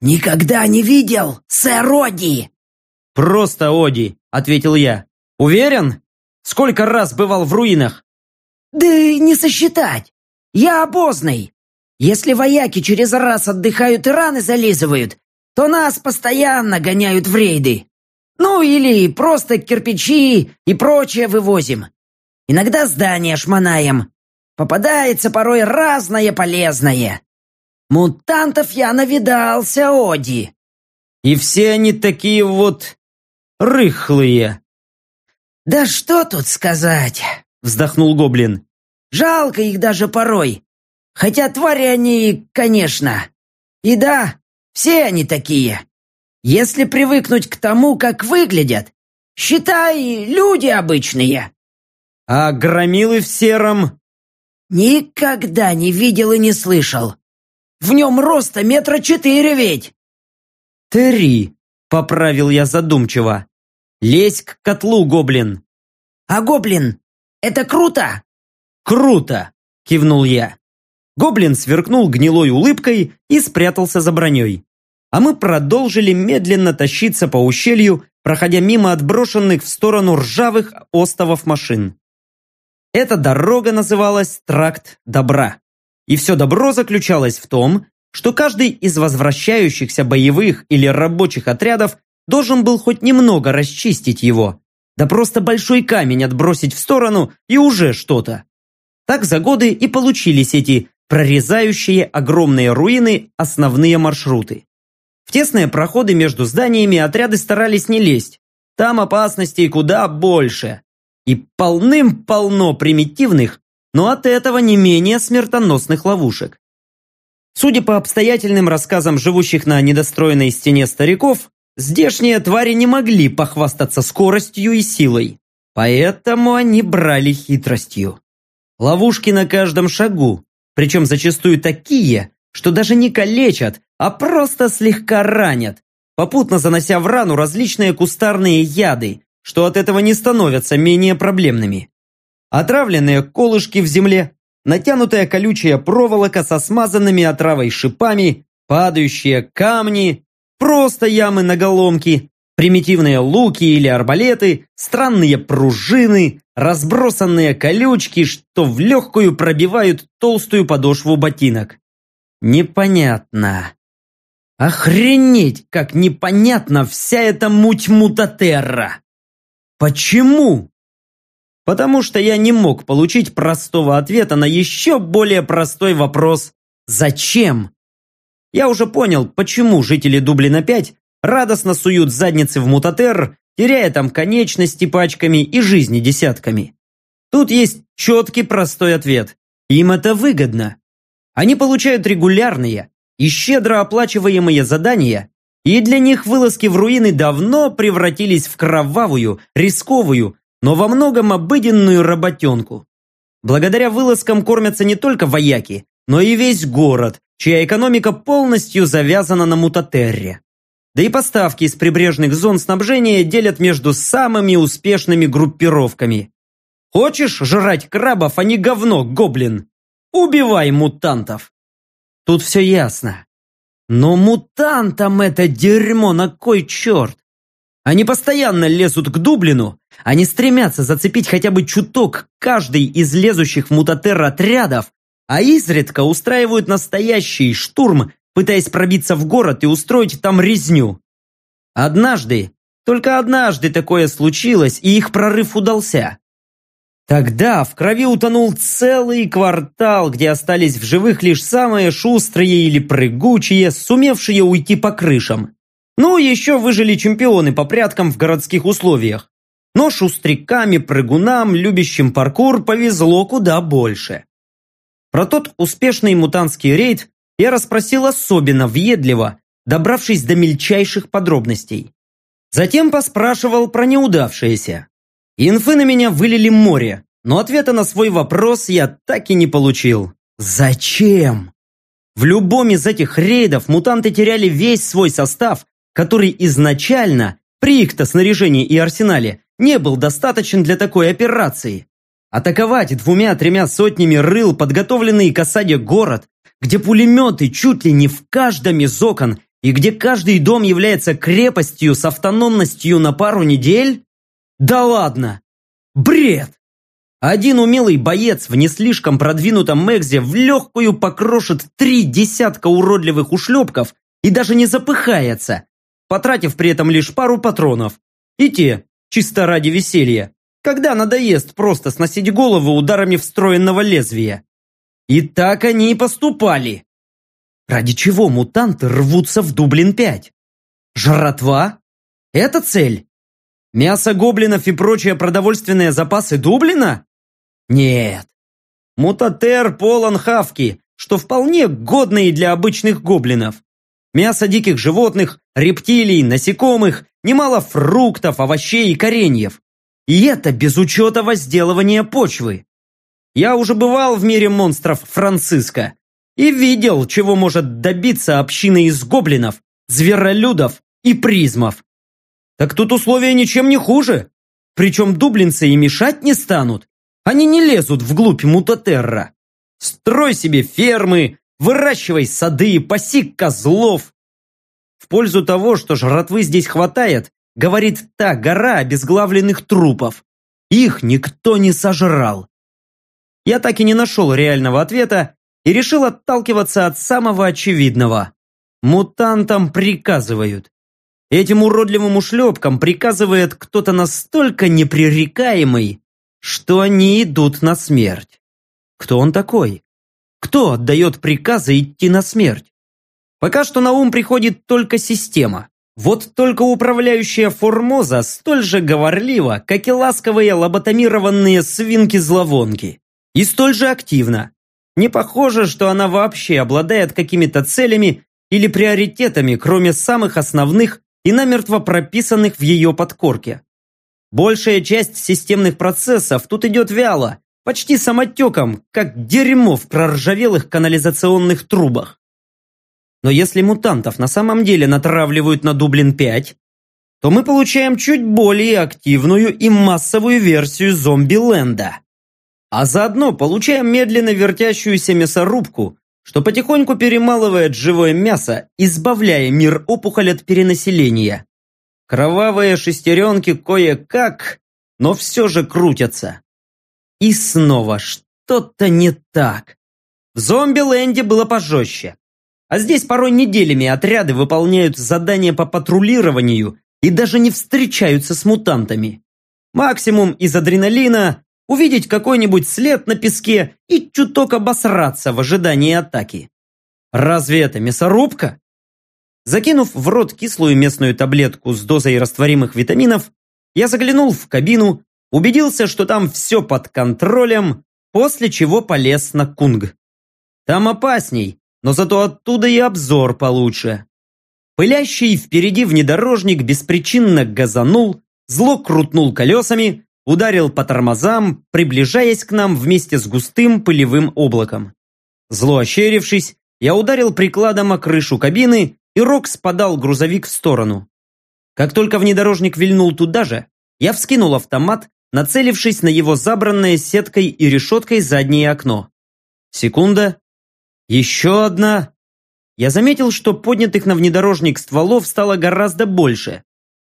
«Никогда не видел, сэр Оди!» «Просто Оди», — ответил я. «Уверен? Сколько раз бывал в руинах?» «Да не сосчитать. Я обозный. Если вояки через раз отдыхают и раны зализывают, то нас постоянно гоняют в рейды. Ну или просто кирпичи и прочее вывозим. Иногда здания шмонаем. Попадается порой разное полезное. Мутантов я навидался, Оди. И все они такие вот рыхлые. «Да что тут сказать?» – вздохнул гоблин. «Жалко их даже порой. Хотя твари они, конечно. И да, все они такие. Если привыкнуть к тому, как выглядят, считай, люди обычные». «А громилы в сером?» «Никогда не видел и не слышал. В нем роста метра четыре ведь!» «Три», — поправил я задумчиво. «Лезь к котлу, гоблин!» «А гоблин, это круто!» «Круто!» — кивнул я. Гоблин сверкнул гнилой улыбкой и спрятался за броней. А мы продолжили медленно тащиться по ущелью, проходя мимо отброшенных в сторону ржавых остовов машин. Эта дорога называлась Тракт Добра. И все добро заключалось в том, что каждый из возвращающихся боевых или рабочих отрядов должен был хоть немного расчистить его. Да просто большой камень отбросить в сторону и уже что-то. Так за годы и получились эти прорезающие огромные руины основные маршруты. В тесные проходы между зданиями отряды старались не лезть. Там опасностей куда больше. И полным-полно примитивных, но от этого не менее смертоносных ловушек. Судя по обстоятельным рассказам живущих на недостроенной стене стариков, Здешние твари не могли похвастаться скоростью и силой, поэтому они брали хитростью. Ловушки на каждом шагу, причем зачастую такие, что даже не калечат, а просто слегка ранят, попутно занося в рану различные кустарные яды, что от этого не становятся менее проблемными. Отравленные колышки в земле, натянутая колючая проволока со смазанными отравой шипами, падающие камни, Просто ямы на головки, примитивные луки или арбалеты, странные пружины, разбросанные колючки, что в легкую пробивают толстую подошву ботинок. Непонятно. Охренеть, как непонятна вся эта муть мутатерра. Почему? Потому что я не мог получить простого ответа на еще более простой вопрос «Зачем?». Я уже понял, почему жители Дублина-5 радостно суют задницы в мутатер, теряя там конечности пачками и жизни десятками. Тут есть четкий простой ответ. Им это выгодно. Они получают регулярные и щедро оплачиваемые задания, и для них вылазки в руины давно превратились в кровавую, рисковую, но во многом обыденную работенку. Благодаря вылазкам кормятся не только вояки, но и весь город, чья экономика полностью завязана на мутатерре. Да и поставки из прибрежных зон снабжения делят между самыми успешными группировками. Хочешь жрать крабов, а не говно, гоблин? Убивай мутантов. Тут все ясно. Но мутантам это дерьмо на кой черт? Они постоянно лезут к Дублину, они стремятся зацепить хотя бы чуток каждый из лезущих в мутатер отрядов, а изредка устраивают настоящий штурм, пытаясь пробиться в город и устроить там резню. Однажды, только однажды такое случилось, и их прорыв удался. Тогда в крови утонул целый квартал, где остались в живых лишь самые шустрые или прыгучие, сумевшие уйти по крышам. Ну, еще выжили чемпионы по пряткам в городских условиях. Но шустрякам и прыгунам, любящим паркур, повезло куда больше. Про тот успешный мутантский рейд я расспросил особенно въедливо, добравшись до мельчайших подробностей. Затем поспрашивал про неудавшееся. Инфы на меня вылили море, но ответа на свой вопрос я так и не получил. Зачем? В любом из этих рейдов мутанты теряли весь свой состав, который изначально, при их-то снаряжении и арсенале, не был достаточен для такой операции. Атаковать двумя-тремя сотнями рыл подготовленный к осаде город, где пулеметы чуть ли не в каждом из окон и где каждый дом является крепостью с автономностью на пару недель? Да ладно! Бред! Один умелый боец в не слишком продвинутом Мэгзе в легкую покрошит три десятка уродливых ушлепков и даже не запыхается, потратив при этом лишь пару патронов. И те, чисто ради веселья когда надоест просто сносить голову ударами встроенного лезвия. И так они и поступали. Ради чего мутанты рвутся в Дублин-5? Жратва? Это цель? Мясо гоблинов и прочие продовольственные запасы Дублина? Нет. Мутатер полон хавки, что вполне годные для обычных гоблинов. Мясо диких животных, рептилий, насекомых, немало фруктов, овощей и кореньев. И это без учета возделывания почвы. Я уже бывал в мире монстров Франциска и видел, чего может добиться община из гоблинов, зверолюдов и призмов. Так тут условия ничем не хуже. Причем дублинцы и мешать не станут. Они не лезут вглубь мутатерра. Строй себе фермы, выращивай сады, паси козлов. В пользу того, что жратвы здесь хватает, говорит та гора обезглавленных трупов. Их никто не сожрал. Я так и не нашел реального ответа и решил отталкиваться от самого очевидного. Мутантам приказывают. Этим уродливым ушлепкам приказывает кто-то настолько непререкаемый, что они идут на смерть. Кто он такой? Кто отдает приказы идти на смерть? Пока что на ум приходит только система. Вот только управляющая Формоза столь же говорлива, как и ласковые лоботомированные свинки-зловонки. И столь же активна. Не похоже, что она вообще обладает какими-то целями или приоритетами, кроме самых основных и намертво прописанных в ее подкорке. Большая часть системных процессов тут идет вяло, почти самотеком, как дерьмо в проржавелых канализационных трубах. Но если мутантов на самом деле натравливают на Дублин-5, то мы получаем чуть более активную и массовую версию зомби-ленда. А заодно получаем медленно вертящуюся мясорубку, что потихоньку перемалывает живое мясо, избавляя мир опухоль от перенаселения. Кровавые шестеренки кое-как, но все же крутятся. И снова что-то не так. В зомби-ленде было пожестче. А здесь порой неделями отряды выполняют задания по патрулированию и даже не встречаются с мутантами. Максимум из адреналина увидеть какой-нибудь след на песке и чуток обосраться в ожидании атаки. Разве это мясорубка? Закинув в рот кислую местную таблетку с дозой растворимых витаминов, я заглянул в кабину, убедился, что там все под контролем, после чего полез на кунг. Там опасней, но зато оттуда и обзор получше. Пылящий впереди внедорожник беспричинно газанул, зло крутнул колесами, ударил по тормозам, приближаясь к нам вместе с густым пылевым облаком. Зло ощерившись, я ударил прикладом о крышу кабины, и Рок спадал грузовик в сторону. Как только внедорожник вильнул туда же, я вскинул автомат, нацелившись на его забранное сеткой и решеткой заднее окно. Секунда. Еще одна. Я заметил, что поднятых на внедорожник стволов стало гораздо больше.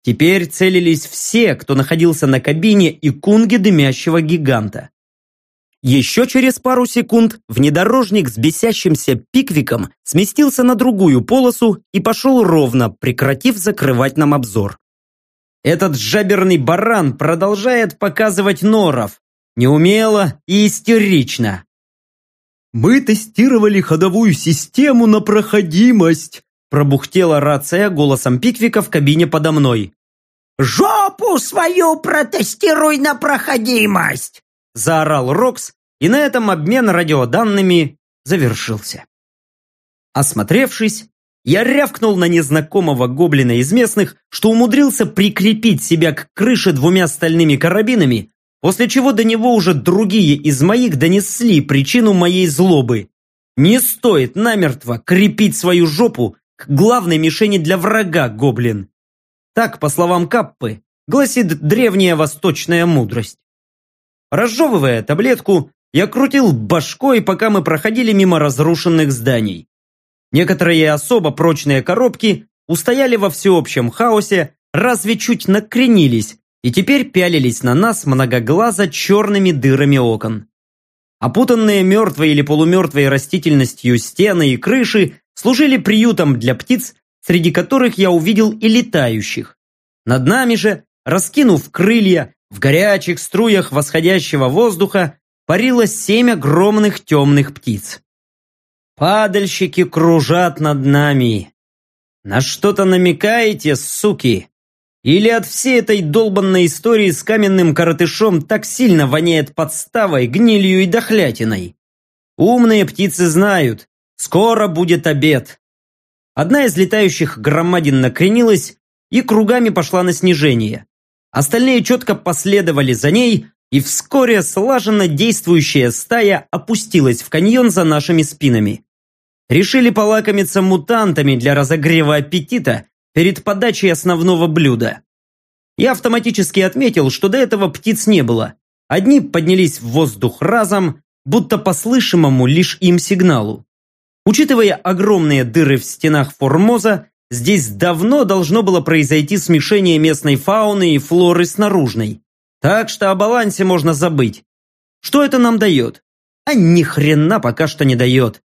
Теперь целились все, кто находился на кабине и кунге дымящего гиганта. Еще через пару секунд внедорожник с бесящимся пиквиком сместился на другую полосу и пошел ровно, прекратив закрывать нам обзор. Этот жаберный баран продолжает показывать норов, неумело и истерично. «Мы тестировали ходовую систему на проходимость», пробухтела рация голосом Пиквика в кабине подо мной. «Жопу свою протестируй на проходимость!» заорал Рокс, и на этом обмен радиоданными завершился. Осмотревшись, я рявкнул на незнакомого гоблина из местных, что умудрился прикрепить себя к крыше двумя стальными карабинами, после чего до него уже другие из моих донесли причину моей злобы. Не стоит намертво крепить свою жопу к главной мишени для врага, гоблин. Так, по словам Каппы, гласит древняя восточная мудрость. Разжевывая таблетку, я крутил башкой, пока мы проходили мимо разрушенных зданий. Некоторые особо прочные коробки устояли во всеобщем хаосе, разве чуть накренились, и теперь пялились на нас многоглазо черными дырами окон. Опутанные мертвой или полумертвой растительностью стены и крыши служили приютом для птиц, среди которых я увидел и летающих. Над нами же, раскинув крылья, в горячих струях восходящего воздуха парило семь огромных темных птиц. Падальщики кружат над нами. На что-то намекаете, суки? Или от всей этой долбанной истории с каменным коротышом так сильно воняет подставой, гнилью и дохлятиной? Умные птицы знают, скоро будет обед. Одна из летающих громадин накренилась и кругами пошла на снижение. Остальные четко последовали за ней, и вскоре слаженно действующая стая опустилась в каньон за нашими спинами. Решили полакомиться мутантами для разогрева аппетита перед подачей основного блюда. Я автоматически отметил, что до этого птиц не было. Одни поднялись в воздух разом, будто по слышимому лишь им сигналу. Учитывая огромные дыры в стенах Формоза, здесь давно должно было произойти смешение местной фауны и флоры с наружной. Так что о балансе можно забыть. Что это нам дает? А ни хрена пока что не дает.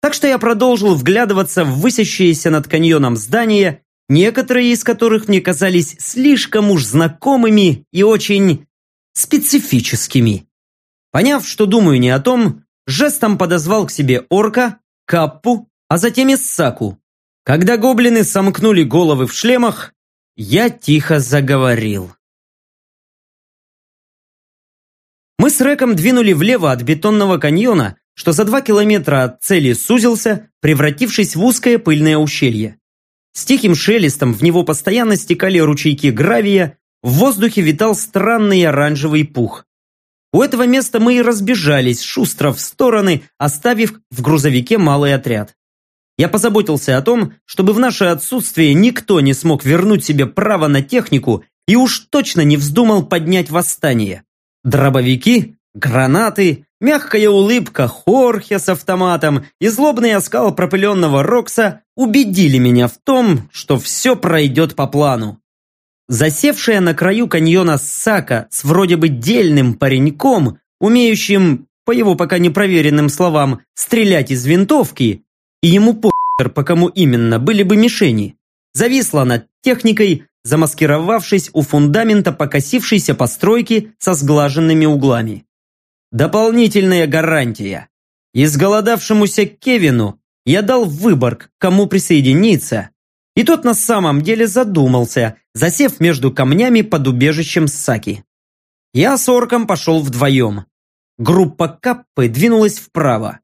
Так что я продолжил вглядываться в высящиеся над каньоном здания, некоторые из которых мне казались слишком уж знакомыми и очень специфическими. Поняв, что думаю не о том, жестом подозвал к себе орка, каппу, а затем и саку. Когда гоблины сомкнули головы в шлемах, я тихо заговорил. Мы с Реком двинули влево от бетонного каньона, что за два километра от цели сузился, превратившись в узкое пыльное ущелье. С тихим шелестом в него постоянно стекали ручейки гравия, в воздухе витал странный оранжевый пух. У этого места мы и разбежались шустро в стороны, оставив в грузовике малый отряд. Я позаботился о том, чтобы в наше отсутствие никто не смог вернуть себе право на технику и уж точно не вздумал поднять восстание. Дробовики, гранаты, мягкая улыбка Хорхе с автоматом и злобный оскал пропыленного Рокса убедили меня в том, что все пройдет по плану. Засевшая на краю каньона Сака с вроде бы дельным пареньком, умеющим, по его пока непроверенным словам, стрелять из винтовки, и ему похер, по кому именно были бы мишени, зависла над техникой, замаскировавшись у фундамента покосившейся постройки со сглаженными углами. Дополнительная гарантия. Изголодавшемуся Кевину я дал выбор, к кому присоединиться, и тот на самом деле задумался, засев между камнями под убежищем Саки. Я с орком пошел вдвоем. Группа Каппы двинулась вправо.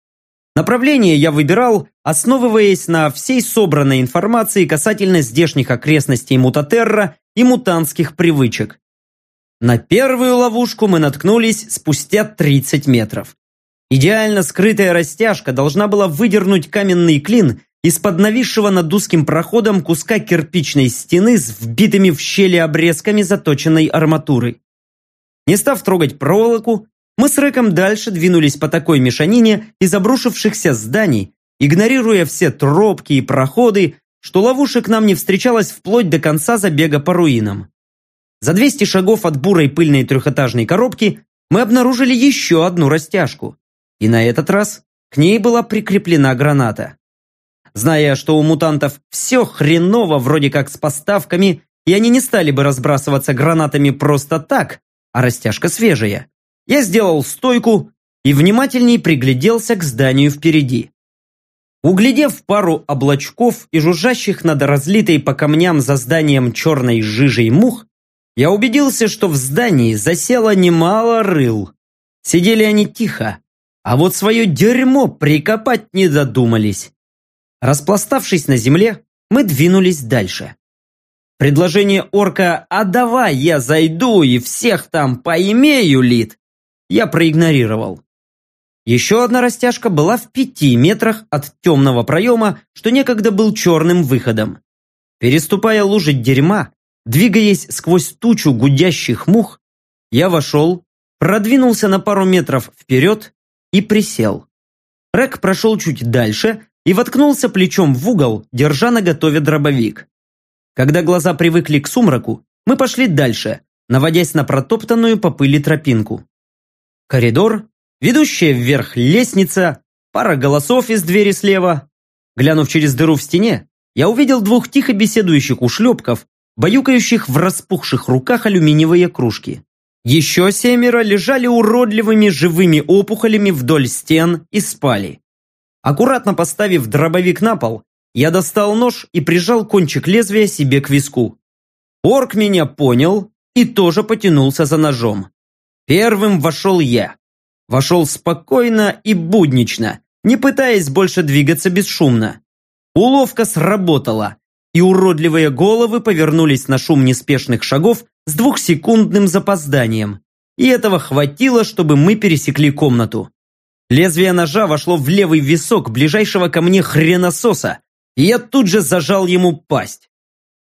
Направление я выбирал, основываясь на всей собранной информации касательно здешних окрестностей Мутатерра и мутантских привычек. На первую ловушку мы наткнулись спустя 30 метров. Идеально скрытая растяжка должна была выдернуть каменный клин из-под нависшего над узким проходом куска кирпичной стены с вбитыми в щели обрезками заточенной арматуры. Не став трогать проволоку, мы с Рэком дальше двинулись по такой мешанине из обрушившихся зданий, игнорируя все тропки и проходы, что ловушек нам не встречалось вплоть до конца забега по руинам. За 200 шагов от бурой пыльной трехэтажной коробки мы обнаружили еще одну растяжку. И на этот раз к ней была прикреплена граната. Зная, что у мутантов все хреново вроде как с поставками, и они не стали бы разбрасываться гранатами просто так, а растяжка свежая, я сделал стойку и внимательней пригляделся к зданию впереди. Углядев пару облачков и жужжащих над разлитой по камням за зданием черной жижей мух, я убедился, что в здании засело немало рыл. Сидели они тихо, а вот свое дерьмо прикопать не додумались. Распластавшись на земле, мы двинулись дальше. Предложение орка «А давай я зайду и всех там поимею, Лид» я проигнорировал. Еще одна растяжка была в пяти метрах от темного проема, что некогда был черным выходом. Переступая лужи дерьма, двигаясь сквозь тучу гудящих мух, я вошел, продвинулся на пару метров вперед и присел. Рэк прошел чуть дальше и воткнулся плечом в угол, держа на готове дробовик. Когда глаза привыкли к сумраку, мы пошли дальше, наводясь на протоптанную по пыли тропинку. Коридор, ведущая вверх лестница, пара голосов из двери слева. Глянув через дыру в стене, я увидел двух тихо беседующих ушлепков, баюкающих в распухших руках алюминиевые кружки. Еще семеро лежали уродливыми живыми опухолями вдоль стен и спали. Аккуратно поставив дробовик на пол, я достал нож и прижал кончик лезвия себе к виску. Орк меня понял и тоже потянулся за ножом. Первым вошел я. Вошел спокойно и буднично, не пытаясь больше двигаться бесшумно. Уловка сработала, и уродливые головы повернулись на шум неспешных шагов с двухсекундным запозданием. И этого хватило, чтобы мы пересекли комнату. Лезвие ножа вошло в левый висок ближайшего ко мне хренососа, и я тут же зажал ему пасть.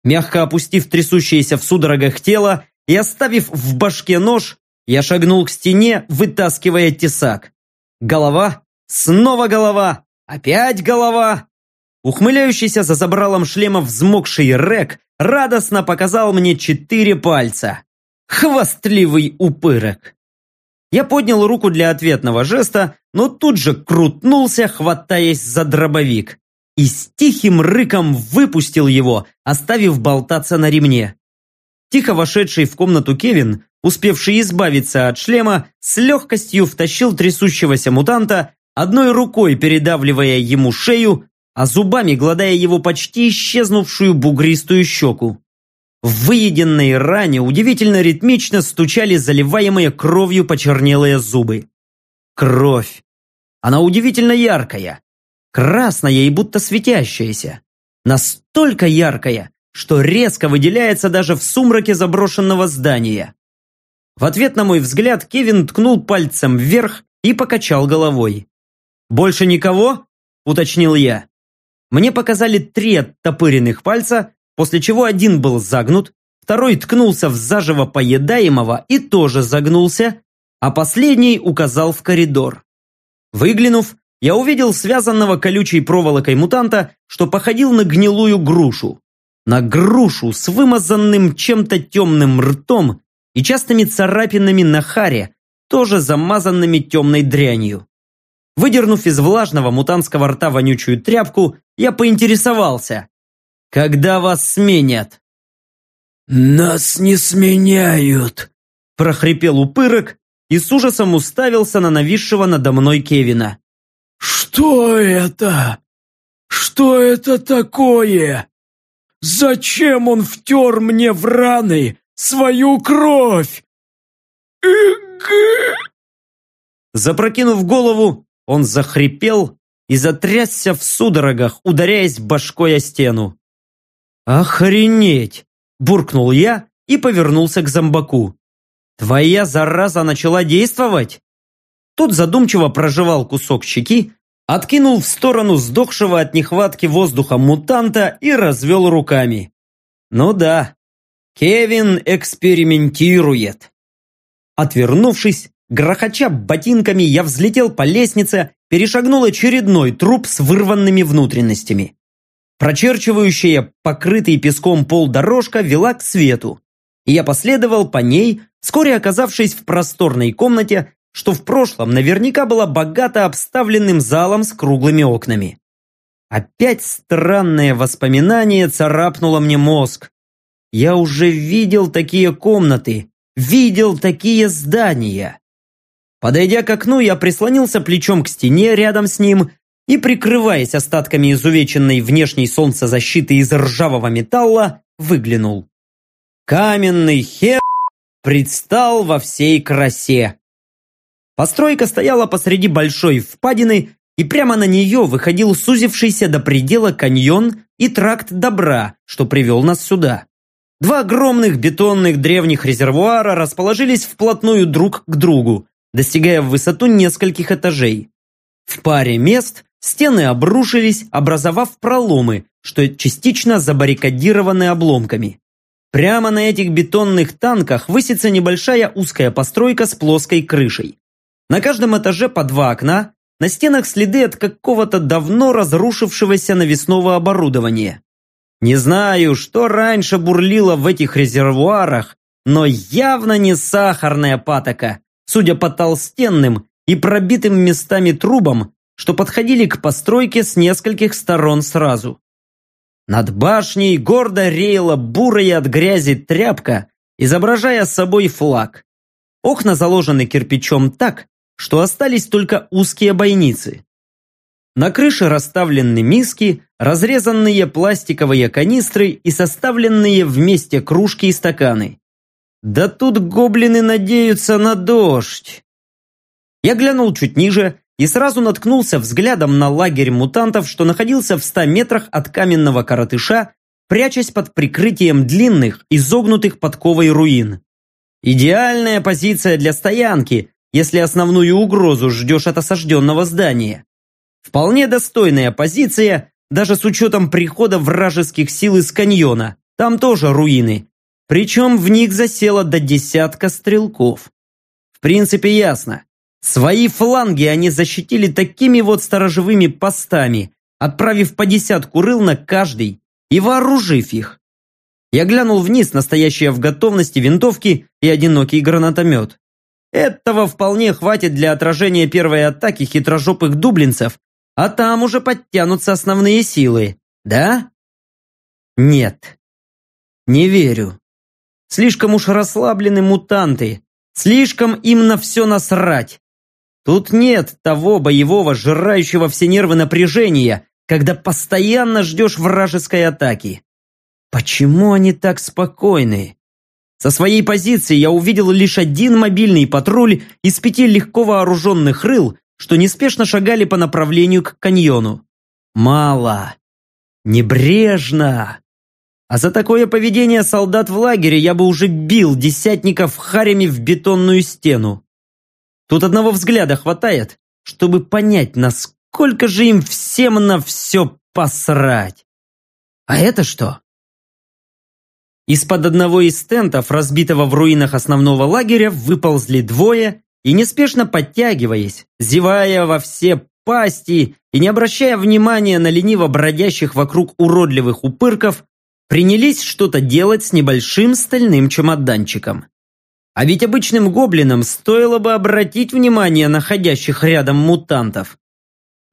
Мягко опустив трясущееся в судорогах тело и оставив в башке нож, я шагнул к стене, вытаскивая тесак. Голова, снова голова, опять голова. Ухмыляющийся за забралом шлема взмокший Рек радостно показал мне четыре пальца. Хвастливый упырок. Я поднял руку для ответного жеста, но тут же крутнулся, хватаясь за дробовик. И с тихим рыком выпустил его, оставив болтаться на ремне. Тихо вошедший в комнату Кевин, успевший избавиться от шлема, с легкостью втащил трясущегося мутанта, одной рукой передавливая ему шею, а зубами гладая его почти исчезнувшую бугристую щеку. В выеденной ране удивительно ритмично стучали заливаемые кровью почернелые зубы. Кровь. Она удивительно яркая. Красная и будто светящаяся. Настолько яркая, что резко выделяется даже в сумраке заброшенного здания. В ответ на мой взгляд Кевин ткнул пальцем вверх и покачал головой. «Больше никого?» – уточнил я. Мне показали три оттопыренных пальца, после чего один был загнут, второй ткнулся в заживо поедаемого и тоже загнулся, а последний указал в коридор. Выглянув, я увидел связанного колючей проволокой мутанта, что походил на гнилую грушу. На грушу с вымазанным чем-то темным ртом и частыми царапинами на харе, тоже замазанными темной дрянью. Выдернув из влажного мутантского рта вонючую тряпку, я поинтересовался. «Когда вас сменят?» «Нас не сменяют», – прохрипел упырок и с ужасом уставился на нависшего надо мной Кевина. «Что это? Что это такое? Зачем он втер мне в раны свою кровь?» Запрокинув голову, он захрипел и затрясся в судорогах, ударяясь башкой о стену. «Охренеть!» – буркнул я и повернулся к зомбаку. «Твоя зараза начала действовать?» Тот задумчиво прожевал кусок щеки, откинул в сторону сдохшего от нехватки воздуха мутанта и развел руками. «Ну да, Кевин экспериментирует». Отвернувшись, Грохоча ботинками, я взлетел по лестнице, перешагнул очередной труп с вырванными внутренностями. Прочерчивающая покрытый песком пол дорожка вела к свету, и я последовал по ней, вскоре оказавшись в просторной комнате, что в прошлом наверняка была богато обставленным залом с круглыми окнами. Опять странное воспоминание царапнуло мне мозг. Я уже видел такие комнаты, видел такие здания. Подойдя к окну, я прислонился плечом к стене рядом с ним и, прикрываясь остатками изувеченной внешней солнцезащиты из ржавого металла, выглянул. Каменный хер предстал во всей красе. Постройка стояла посреди большой впадины, и прямо на нее выходил сузившийся до предела каньон и тракт добра, что привел нас сюда. Два огромных бетонных древних резервуара расположились вплотную друг к другу, достигая в высоту нескольких этажей. В паре мест стены обрушились, образовав проломы, что частично забаррикадированы обломками. Прямо на этих бетонных танках высится небольшая узкая постройка с плоской крышей. На каждом этаже по два окна, на стенах следы от какого-то давно разрушившегося навесного оборудования. Не знаю, что раньше бурлило в этих резервуарах, но явно не сахарная патока, судя по толстенным и пробитым местами трубам, что подходили к постройке с нескольких сторон сразу. Над башней гордо реяла бурая от грязи тряпка, изображая собой флаг. Окна заложены кирпичом так, что остались только узкие бойницы. На крыше расставлены миски, разрезанные пластиковые канистры и составленные вместе кружки и стаканы. Да тут гоблины надеются на дождь. Я глянул чуть ниже и сразу наткнулся взглядом на лагерь мутантов, что находился в ста метрах от каменного коротыша, прячась под прикрытием длинных, изогнутых подковой руин. Идеальная позиция для стоянки, если основную угрозу ждешь от осажденного здания. Вполне достойная позиция, даже с учетом прихода вражеских сил из каньона. Там тоже руины. Причем в них засело до десятка стрелков. В принципе, ясно. Свои фланги они защитили такими вот сторожевыми постами, отправив по десятку рыл на каждый и вооружив их. Я глянул вниз на стоящие в готовности винтовки и одинокий гранатомет. Этого вполне хватит для отражения первой атаки хитрожопых дублинцев, а там уже подтянутся основные силы, да? Нет. Не верю. Слишком уж расслаблены мутанты. Слишком им на все насрать. Тут нет того боевого, жирающего все нервы напряжения, когда постоянно ждешь вражеской атаки. Почему они так спокойны? Со своей позиции я увидел лишь один мобильный патруль из пяти легко вооруженных рыл, что неспешно шагали по направлению к каньону. Мало. Небрежно. А за такое поведение солдат в лагере я бы уже бил десятников харями в бетонную стену. Тут одного взгляда хватает, чтобы понять, насколько же им всем на все посрать. А это что? Из-под одного из тентов, разбитого в руинах основного лагеря, выползли двое и, неспешно подтягиваясь, зевая во все пасти и не обращая внимания на лениво бродящих вокруг уродливых упырков, принялись что-то делать с небольшим стальным чемоданчиком. А ведь обычным гоблинам стоило бы обратить внимание на ходящих рядом мутантов.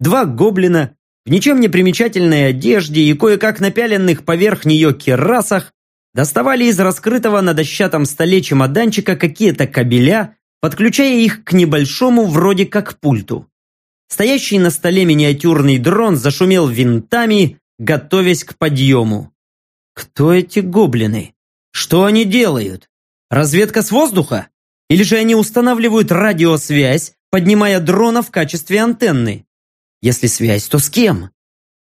Два гоблина в ничем не примечательной одежде и кое-как напяленных поверх нее керасах доставали из раскрытого на дощатом столе чемоданчика какие-то кабеля, подключая их к небольшому вроде как пульту. Стоящий на столе миниатюрный дрон зашумел винтами, готовясь к подъему. Кто эти гоблины? Что они делают? Разведка с воздуха? Или же они устанавливают радиосвязь, поднимая дрона в качестве антенны? Если связь, то с кем?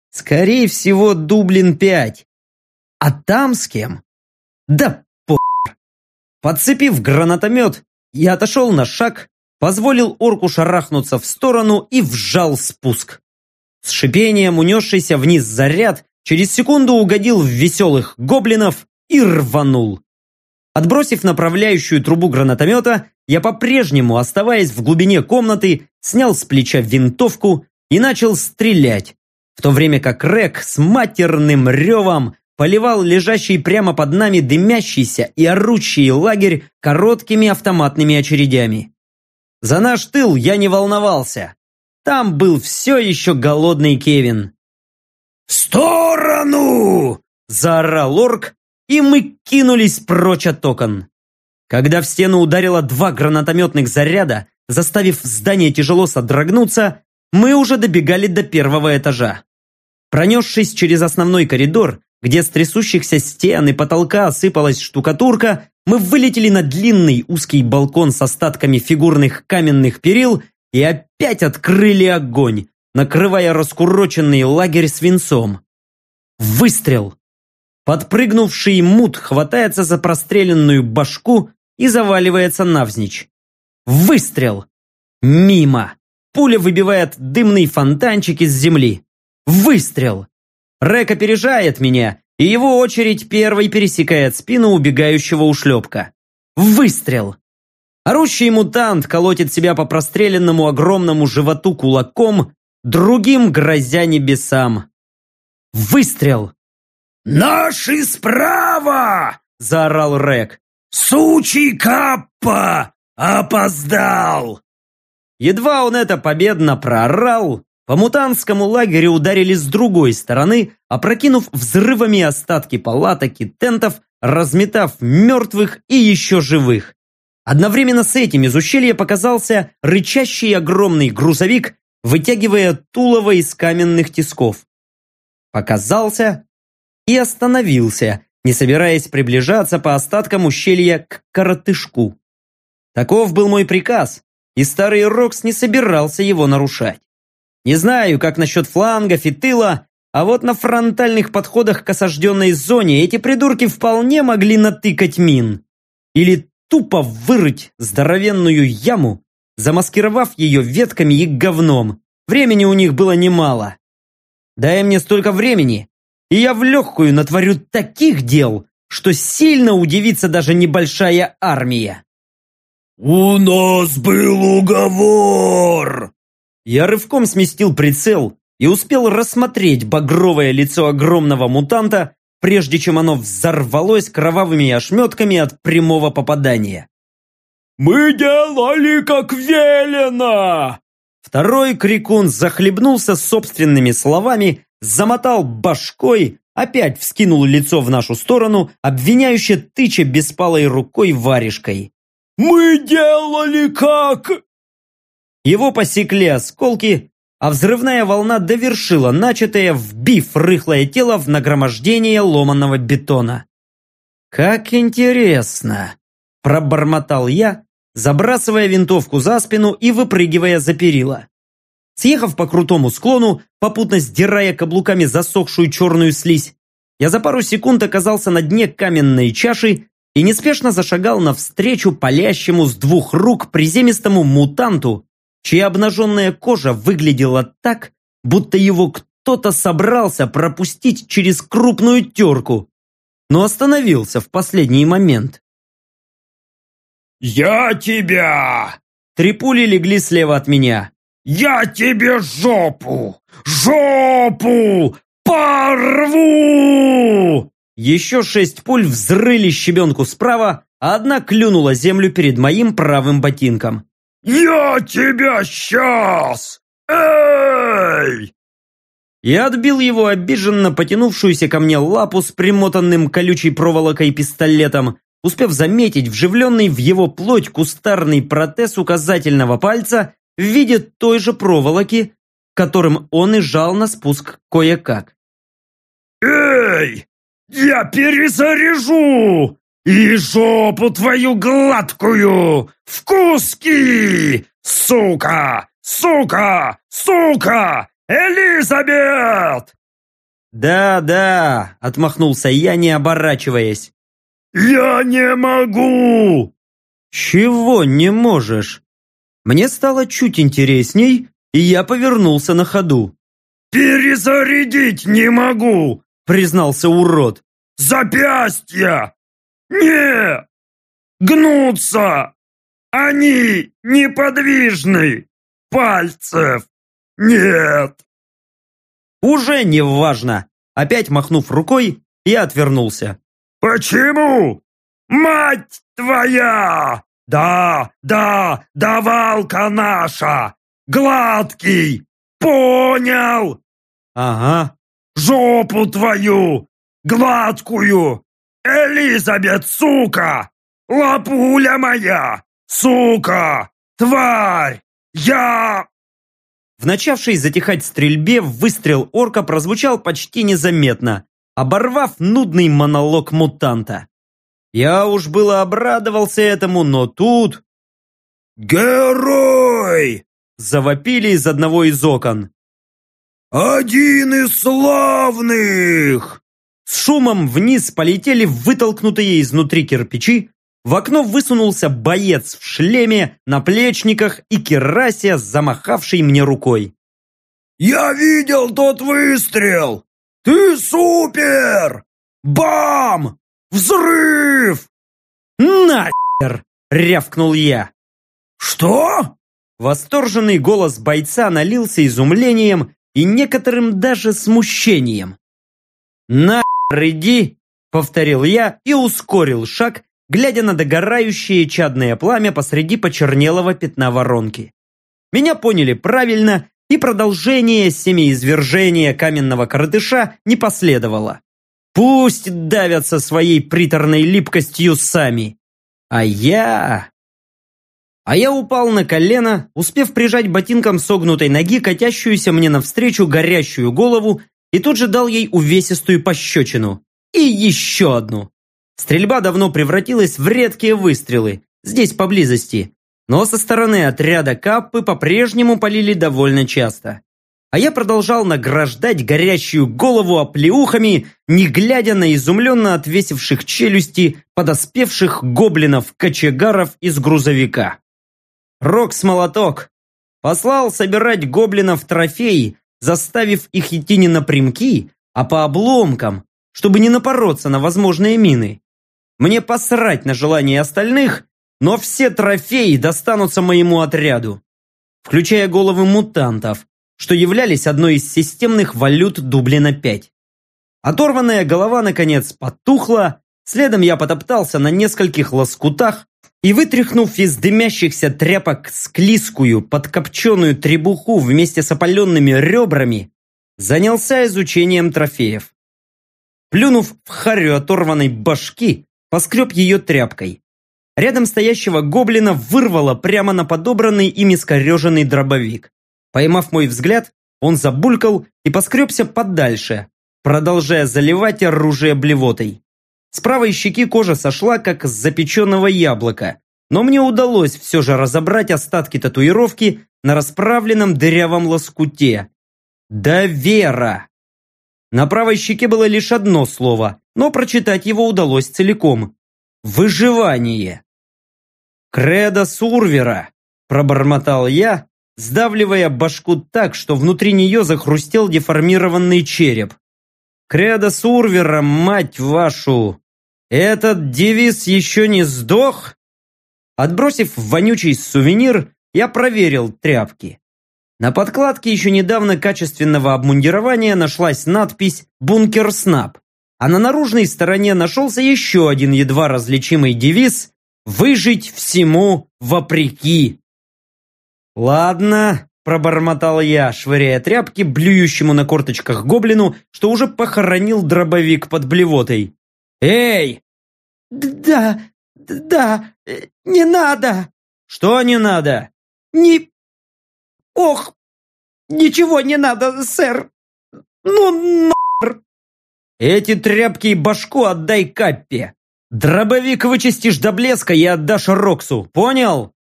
Скорее всего, Дублин-5. А там с кем? Да по***. Подцепив гранатомет, я отошел на шаг, позволил орку шарахнуться в сторону и вжал спуск. С шипением унесшийся вниз заряд через секунду угодил в веселых гоблинов и рванул. Отбросив направляющую трубу гранатомета, я по-прежнему, оставаясь в глубине комнаты, снял с плеча винтовку и начал стрелять, в то время как Рек с матерным ревом поливал лежащий прямо под нами дымящийся и орущий лагерь короткими автоматными очередями. За наш тыл я не волновался. Там был все еще голодный Кевин. «В сторону!» – заорал орк, и мы кинулись прочь от окон. Когда в стену ударило два гранатометных заряда, заставив здание тяжело содрогнуться, мы уже добегали до первого этажа. Пронесшись через основной коридор, где с трясущихся стен и потолка осыпалась штукатурка, мы вылетели на длинный узкий балкон с остатками фигурных каменных перил и опять открыли огонь, накрывая раскуроченный лагерь свинцом. Выстрел! Подпрыгнувший мут хватается за простреленную башку и заваливается навзничь. Выстрел! Мимо! Пуля выбивает дымный фонтанчик из земли. Выстрел! Рэк опережает меня, и его очередь первой пересекает спину убегающего ушлепка. Выстрел! Орущий мутант колотит себя по простреленному огромному животу кулаком, другим грозя небесам. Выстрел! «Наши справа!» – заорал Рэк. «Сучий Каппа! Опоздал!» Едва он это победно проорал, по мутантскому лагерю ударили с другой стороны, опрокинув взрывами остатки палаток и тентов, разметав мертвых и еще живых. Одновременно с этим из ущелья показался рычащий огромный грузовик, вытягивая тулово из каменных тисков. показался и остановился, не собираясь приближаться по остаткам ущелья к коротышку. Таков был мой приказ, и старый Рокс не собирался его нарушать. Не знаю, как насчет флангов и тыла, а вот на фронтальных подходах к осажденной зоне эти придурки вполне могли натыкать мин. Или тупо вырыть здоровенную яму, замаскировав ее ветками и говном. Времени у них было немало. Дай мне столько времени, и я в легкую натворю таких дел, что сильно удивится даже небольшая армия. «У нас был уговор!» Я рывком сместил прицел и успел рассмотреть багровое лицо огромного мутанта, прежде чем оно взорвалось кровавыми ошметками от прямого попадания. «Мы делали, как велено!» Второй крикун захлебнулся собственными словами, замотал башкой, опять вскинул лицо в нашу сторону, обвиняюще тыча беспалой рукой варежкой. «Мы делали как...» Его посекли осколки, а взрывная волна довершила начатое, вбив рыхлое тело в нагромождение ломаного бетона. «Как интересно!» – пробормотал я, забрасывая винтовку за спину и выпрыгивая за перила. Съехав по крутому склону, попутно сдирая каблуками засохшую черную слизь, я за пару секунд оказался на дне каменной чаши и неспешно зашагал навстречу палящему с двух рук приземистому мутанту, чья обнаженная кожа выглядела так, будто его кто-то собрался пропустить через крупную терку, но остановился в последний момент. «Я тебя!» Три пули легли слева от меня. «Я тебе жопу! Жопу! Порву!» Еще шесть пуль взрыли щебенку справа, а одна клюнула землю перед моим правым ботинком. «Я тебя сейчас! Эй!» Я отбил его обиженно потянувшуюся ко мне лапу с примотанным колючей проволокой пистолетом, успев заметить вживленный в его плоть кустарный протез указательного пальца в виде той же проволоки, которым он и жал на спуск кое-как. «Эй! Я перезаряжу! И жопу твою гладкую! В куски! Сука! Сука! Сука! Элизабет!» «Да-да», — отмахнулся я, не оборачиваясь. «Я не могу!» «Чего не можешь?» Мне стало чуть интересней, и я повернулся на ходу. «Перезарядить не могу!» признался урод. «Запястья! Не! Гнутся! Они неподвижны! Пальцев нет!» «Уже не важно!» Опять махнув рукой, я отвернулся. «Почему? Мать твоя! Да, да, давалка наша! Гладкий! Понял!» «Ага, Жопу твою! Гладкую! Элизабет, сука! Лапуля моя! Сука! Тварь! Я...» В начавшей затихать стрельбе выстрел орка прозвучал почти незаметно, оборвав нудный монолог мутанта. Я уж было обрадовался этому, но тут... «Герой!» Завопили из одного из окон. «Один из славных!» С шумом вниз полетели вытолкнутые изнутри кирпичи, в окно высунулся боец в шлеме, наплечниках и керасе, замахавший мне рукой. «Я видел тот выстрел! Ты супер! Бам! Взрыв!» «Нахер!» — рявкнул я. «Что?» Восторженный голос бойца налился изумлением и некоторым даже смущением. «На иди!» — повторил я и ускорил шаг, глядя на догорающее чадное пламя посреди почернелого пятна воронки. Меня поняли правильно, и продолжение семиизвержения каменного коротыша не последовало. Пусть давятся своей приторной липкостью сами. А я... А я упал на колено, успев прижать ботинком согнутой ноги катящуюся мне навстречу горящую голову и тут же дал ей увесистую пощечину. И еще одну. Стрельба давно превратилась в редкие выстрелы, здесь поблизости. Но со стороны отряда Каппы по-прежнему полили довольно часто. А я продолжал награждать горящую голову оплеухами, не глядя на изумленно отвесивших челюсти подоспевших гоблинов-кочегаров из грузовика. Рокс-молоток послал собирать гоблинов трофеи, заставив их идти не напрямки, а по обломкам, чтобы не напороться на возможные мины. Мне посрать на желание остальных, но все трофеи достанутся моему отряду, включая головы мутантов, что являлись одной из системных валют Дублина-5. Оторванная голова, наконец, потухла, следом я потоптался на нескольких лоскутах и, вытряхнув из дымящихся тряпок склизкую, подкопченую требуху вместе с опаленными ребрами, занялся изучением трофеев. Плюнув в харю оторванной башки, поскреб ее тряпкой. Рядом стоящего гоблина вырвало прямо на подобранный ими скореженный дробовик. Поймав мой взгляд, он забулькал и поскребся подальше, продолжая заливать оружие блевотой. С правой щеки кожа сошла, как с запеченного яблока, но мне удалось все же разобрать остатки татуировки на расправленном дырявом лоскуте. «Довера!» На правой щеке было лишь одно слово, но прочитать его удалось целиком. «Выживание». «Кредо Сурвера», – пробормотал я, сдавливая башку так, что внутри нее захрустел деформированный череп. «Кредо Сурвера, мать вашу! Этот девиз еще не сдох?» Отбросив вонючий сувенир, я проверил тряпки. На подкладке еще недавно качественного обмундирования нашлась надпись «Бункер Снаб», а на наружной стороне нашелся еще один едва различимый девиз «Выжить всему вопреки». «Ладно», – пробормотал я, швыряя тряпки блюющему на корточках гоблину, что уже похоронил дробовик под блевотой. «Эй!» «Да, да, не надо!» «Что не надо?» «Не «Ох, ничего не надо, сэр! Ну, нахер!» «Эти тряпки и башку отдай Каппе! Дробовик вычистишь до блеска и отдашь Роксу, понял?»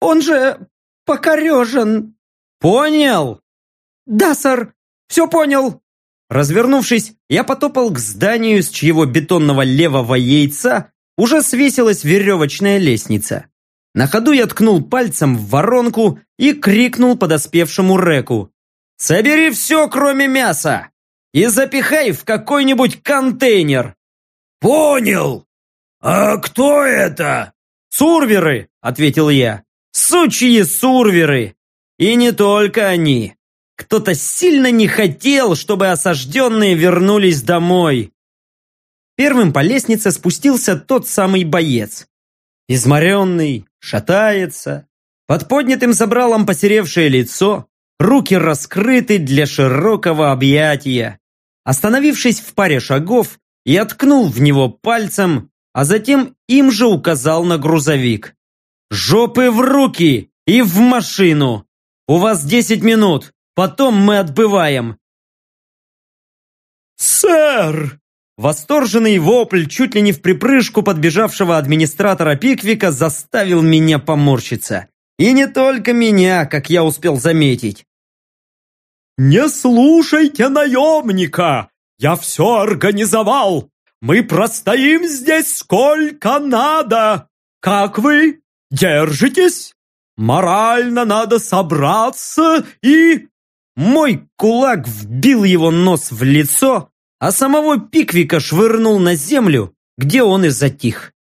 «Он же покорежен!» «Понял?» «Да, сэр, все понял!» Развернувшись, я потопал к зданию, с чьего бетонного левого яйца уже свесилась веревочная лестница. На ходу я ткнул пальцем в воронку и крикнул подоспевшему Реку. «Собери все, кроме мяса! И запихай в какой-нибудь контейнер!» «Понял! А кто это?» «Сурверы!» — ответил я. «Сучьи сурверы! И не только они! Кто-то сильно не хотел, чтобы осажденные вернулись домой!» Первым по лестнице спустился тот самый боец. Изморенный, шатается, под поднятым забралом посеревшее лицо, руки раскрыты для широкого объятия. Остановившись в паре шагов, я ткнул в него пальцем, а затем им же указал на грузовик. «Жопы в руки и в машину! У вас десять минут, потом мы отбываем!» «Сэр!» Восторженный вопль чуть ли не в припрыжку подбежавшего администратора Пиквика заставил меня поморщиться. И не только меня, как я успел заметить. «Не слушайте наемника! Я все организовал! Мы простоим здесь сколько надо! Как вы? Держитесь? Морально надо собраться и...» Мой кулак вбил его нос в лицо, а самого Пиквика швырнул на землю, где он и затих.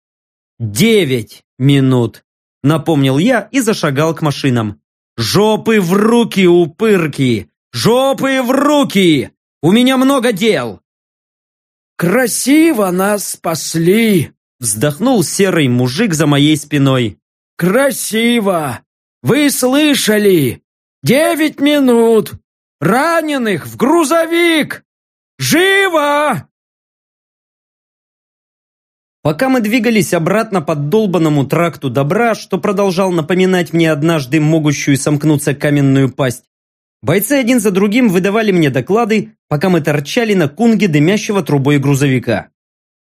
«Девять минут!» – напомнил я и зашагал к машинам. «Жопы в руки, упырки! Жопы в руки! У меня много дел!» «Красиво нас спасли!» – вздохнул серый мужик за моей спиной. «Красиво! Вы слышали? Девять минут! Раненых в грузовик! Живо!» Пока мы двигались обратно по долбанному тракту добра, что продолжал напоминать мне однажды могущую сомкнуться каменную пасть, Бойцы один за другим выдавали мне доклады, пока мы торчали на кунге дымящего трубой грузовика.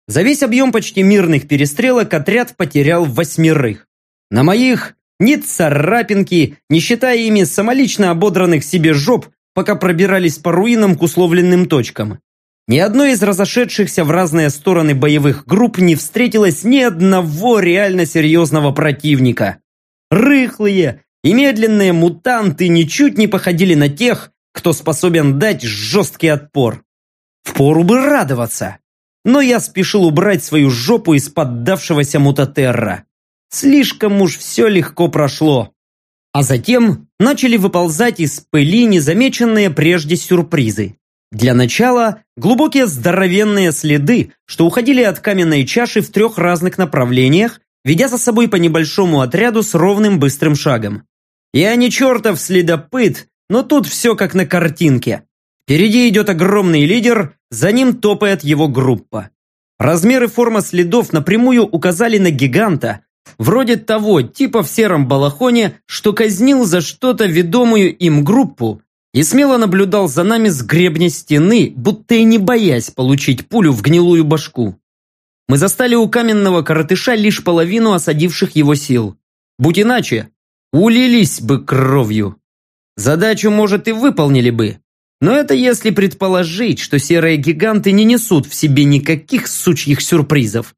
За весь объем почти мирных перестрелок отряд потерял восьмерых. На моих ни царапинки, не считая ими самолично ободранных себе жоп, пока пробирались по руинам к условленным точкам. Ни одной из разошедшихся в разные стороны боевых групп не встретилось ни одного реально серьезного противника. Рыхлые и медленные мутанты ничуть не походили на тех, кто способен дать жесткий отпор. Впору бы радоваться. Но я спешил убрать свою жопу из поддавшегося мутатерра. Слишком уж все легко прошло. А затем начали выползать из пыли незамеченные прежде сюрпризы. Для начала глубокие здоровенные следы, что уходили от каменной чаши в трех разных направлениях, ведя за собой по небольшому отряду с ровным быстрым шагом. Я не чертов следопыт, но тут все как на картинке. Впереди идет огромный лидер, за ним топает его группа. Размеры форма следов напрямую указали на гиганта, вроде того типа в сером балахоне, что казнил за что-то ведомую им группу и смело наблюдал за нами с гребня стены, будто и не боясь получить пулю в гнилую башку. Мы застали у каменного коротыша лишь половину осадивших его сил. Будь иначе, улились бы кровью. Задачу, может, и выполнили бы. Но это если предположить, что серые гиганты не несут в себе никаких сучьих сюрпризов.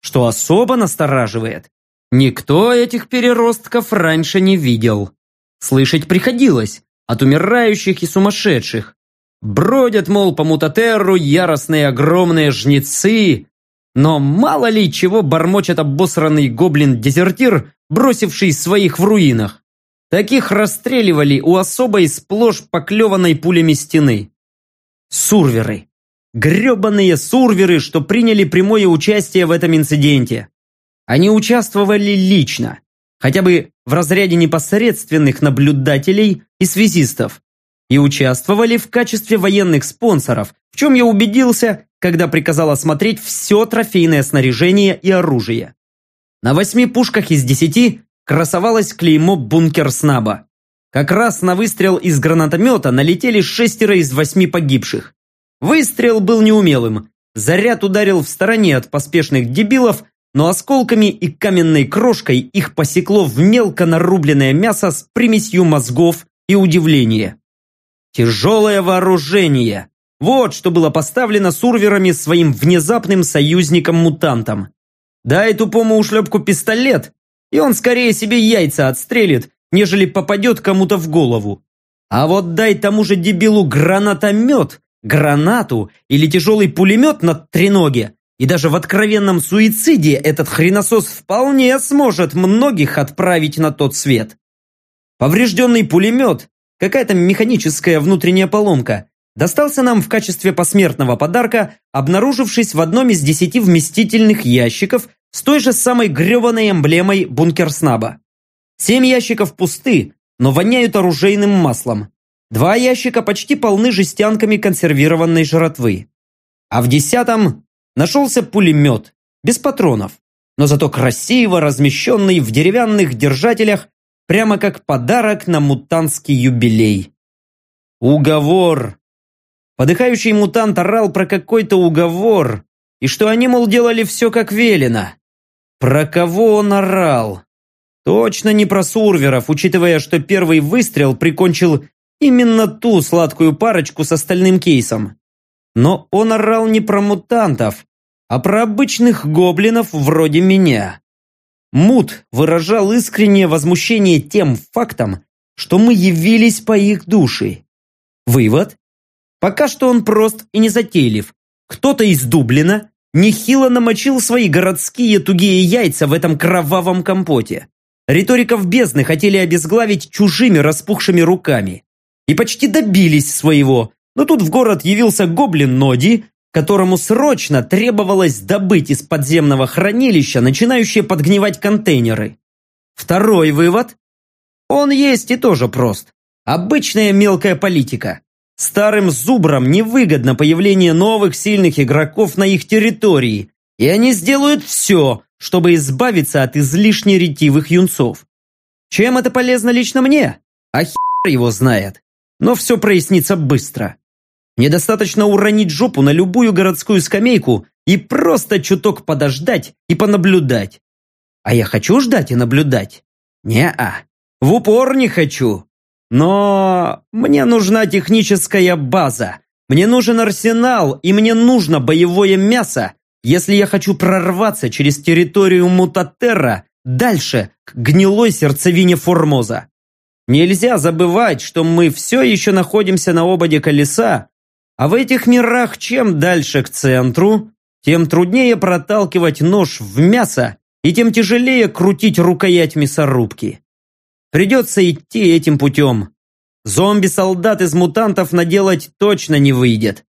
Что особо настораживает. Никто этих переростков раньше не видел. Слышать приходилось от умирающих и сумасшедших. Бродят, мол, по мутатерру яростные огромные жнецы, но мало ли чего бормочет обосранный гоблин-дезертир, бросивший своих в руинах. Таких расстреливали у особой сплошь поклеванной пулями стены. Сурверы. Гребаные сурверы, что приняли прямое участие в этом инциденте. Они участвовали лично, хотя бы в разряде непосредственных наблюдателей и связистов, и участвовали в качестве военных спонсоров, в чем я убедился, когда приказал осмотреть все трофейное снаряжение и оружие. На восьми пушках из десяти красовалось клеймо «Бункер Снаба». Как раз на выстрел из гранатомета налетели шестеро из восьми погибших. Выстрел был неумелым. Заряд ударил в стороне от поспешных дебилов, но осколками и каменной крошкой их посекло в мелко нарубленное мясо с примесью мозгов и удивления. Тяжелое вооружение. Вот что было поставлено сурверами своим внезапным союзникам-мутантам. Дай тупому ушлепку пистолет, и он скорее себе яйца отстрелит, нежели попадет кому-то в голову. А вот дай тому же дебилу гранатомет, гранату или тяжелый пулемет на треноге, и даже в откровенном суициде этот хреносос вполне сможет многих отправить на тот свет. Поврежденный пулемет, какая-то механическая внутренняя поломка, достался нам в качестве посмертного подарка, обнаружившись в одном из десяти вместительных ящиков с той же самой гребаной эмблемой бункерснаба. Семь ящиков пусты, но воняют оружейным маслом. Два ящика почти полны жестянками консервированной жратвы. А в десятом нашелся пулемет, без патронов, но зато красиво размещенный в деревянных держателях, прямо как подарок на мутантский юбилей. Уговор, Подыхающий мутант орал про какой-то уговор, и что они, мол, делали все как велено. Про кого он орал? Точно не про сурверов, учитывая, что первый выстрел прикончил именно ту сладкую парочку с остальным кейсом. Но он орал не про мутантов, а про обычных гоблинов вроде меня. Мут выражал искреннее возмущение тем фактом, что мы явились по их душе. Вывод Пока что он прост и незатейлив. Кто-то из Дублина нехило намочил свои городские тугие яйца в этом кровавом компоте. Риториков бездны хотели обезглавить чужими распухшими руками. И почти добились своего, но тут в город явился гоблин Ноди, которому срочно требовалось добыть из подземного хранилища начинающие подгнивать контейнеры. Второй вывод. Он есть и тоже прост. Обычная мелкая политика. Старым зубрам невыгодно появление новых сильных игроков на их территории, и они сделают все, чтобы избавиться от излишне ретивых юнцов. Чем это полезно лично мне? А хер его знает. но все прояснится быстро. Недостаточно уронить жопу на любую городскую скамейку и просто чуток подождать и понаблюдать. А я хочу ждать и наблюдать? Не-а. В упор не хочу. Но мне нужна техническая база. Мне нужен арсенал, и мне нужно боевое мясо, если я хочу прорваться через территорию Мутатерра дальше, к гнилой сердцевине Формоза. Нельзя забывать, что мы все еще находимся на ободе колеса, а в этих мирах чем дальше к центру, тем труднее проталкивать нож в мясо и тем тяжелее крутить рукоять мясорубки. Придется идти этим путем. Зомби-солдат из мутантов наделать точно не выйдет.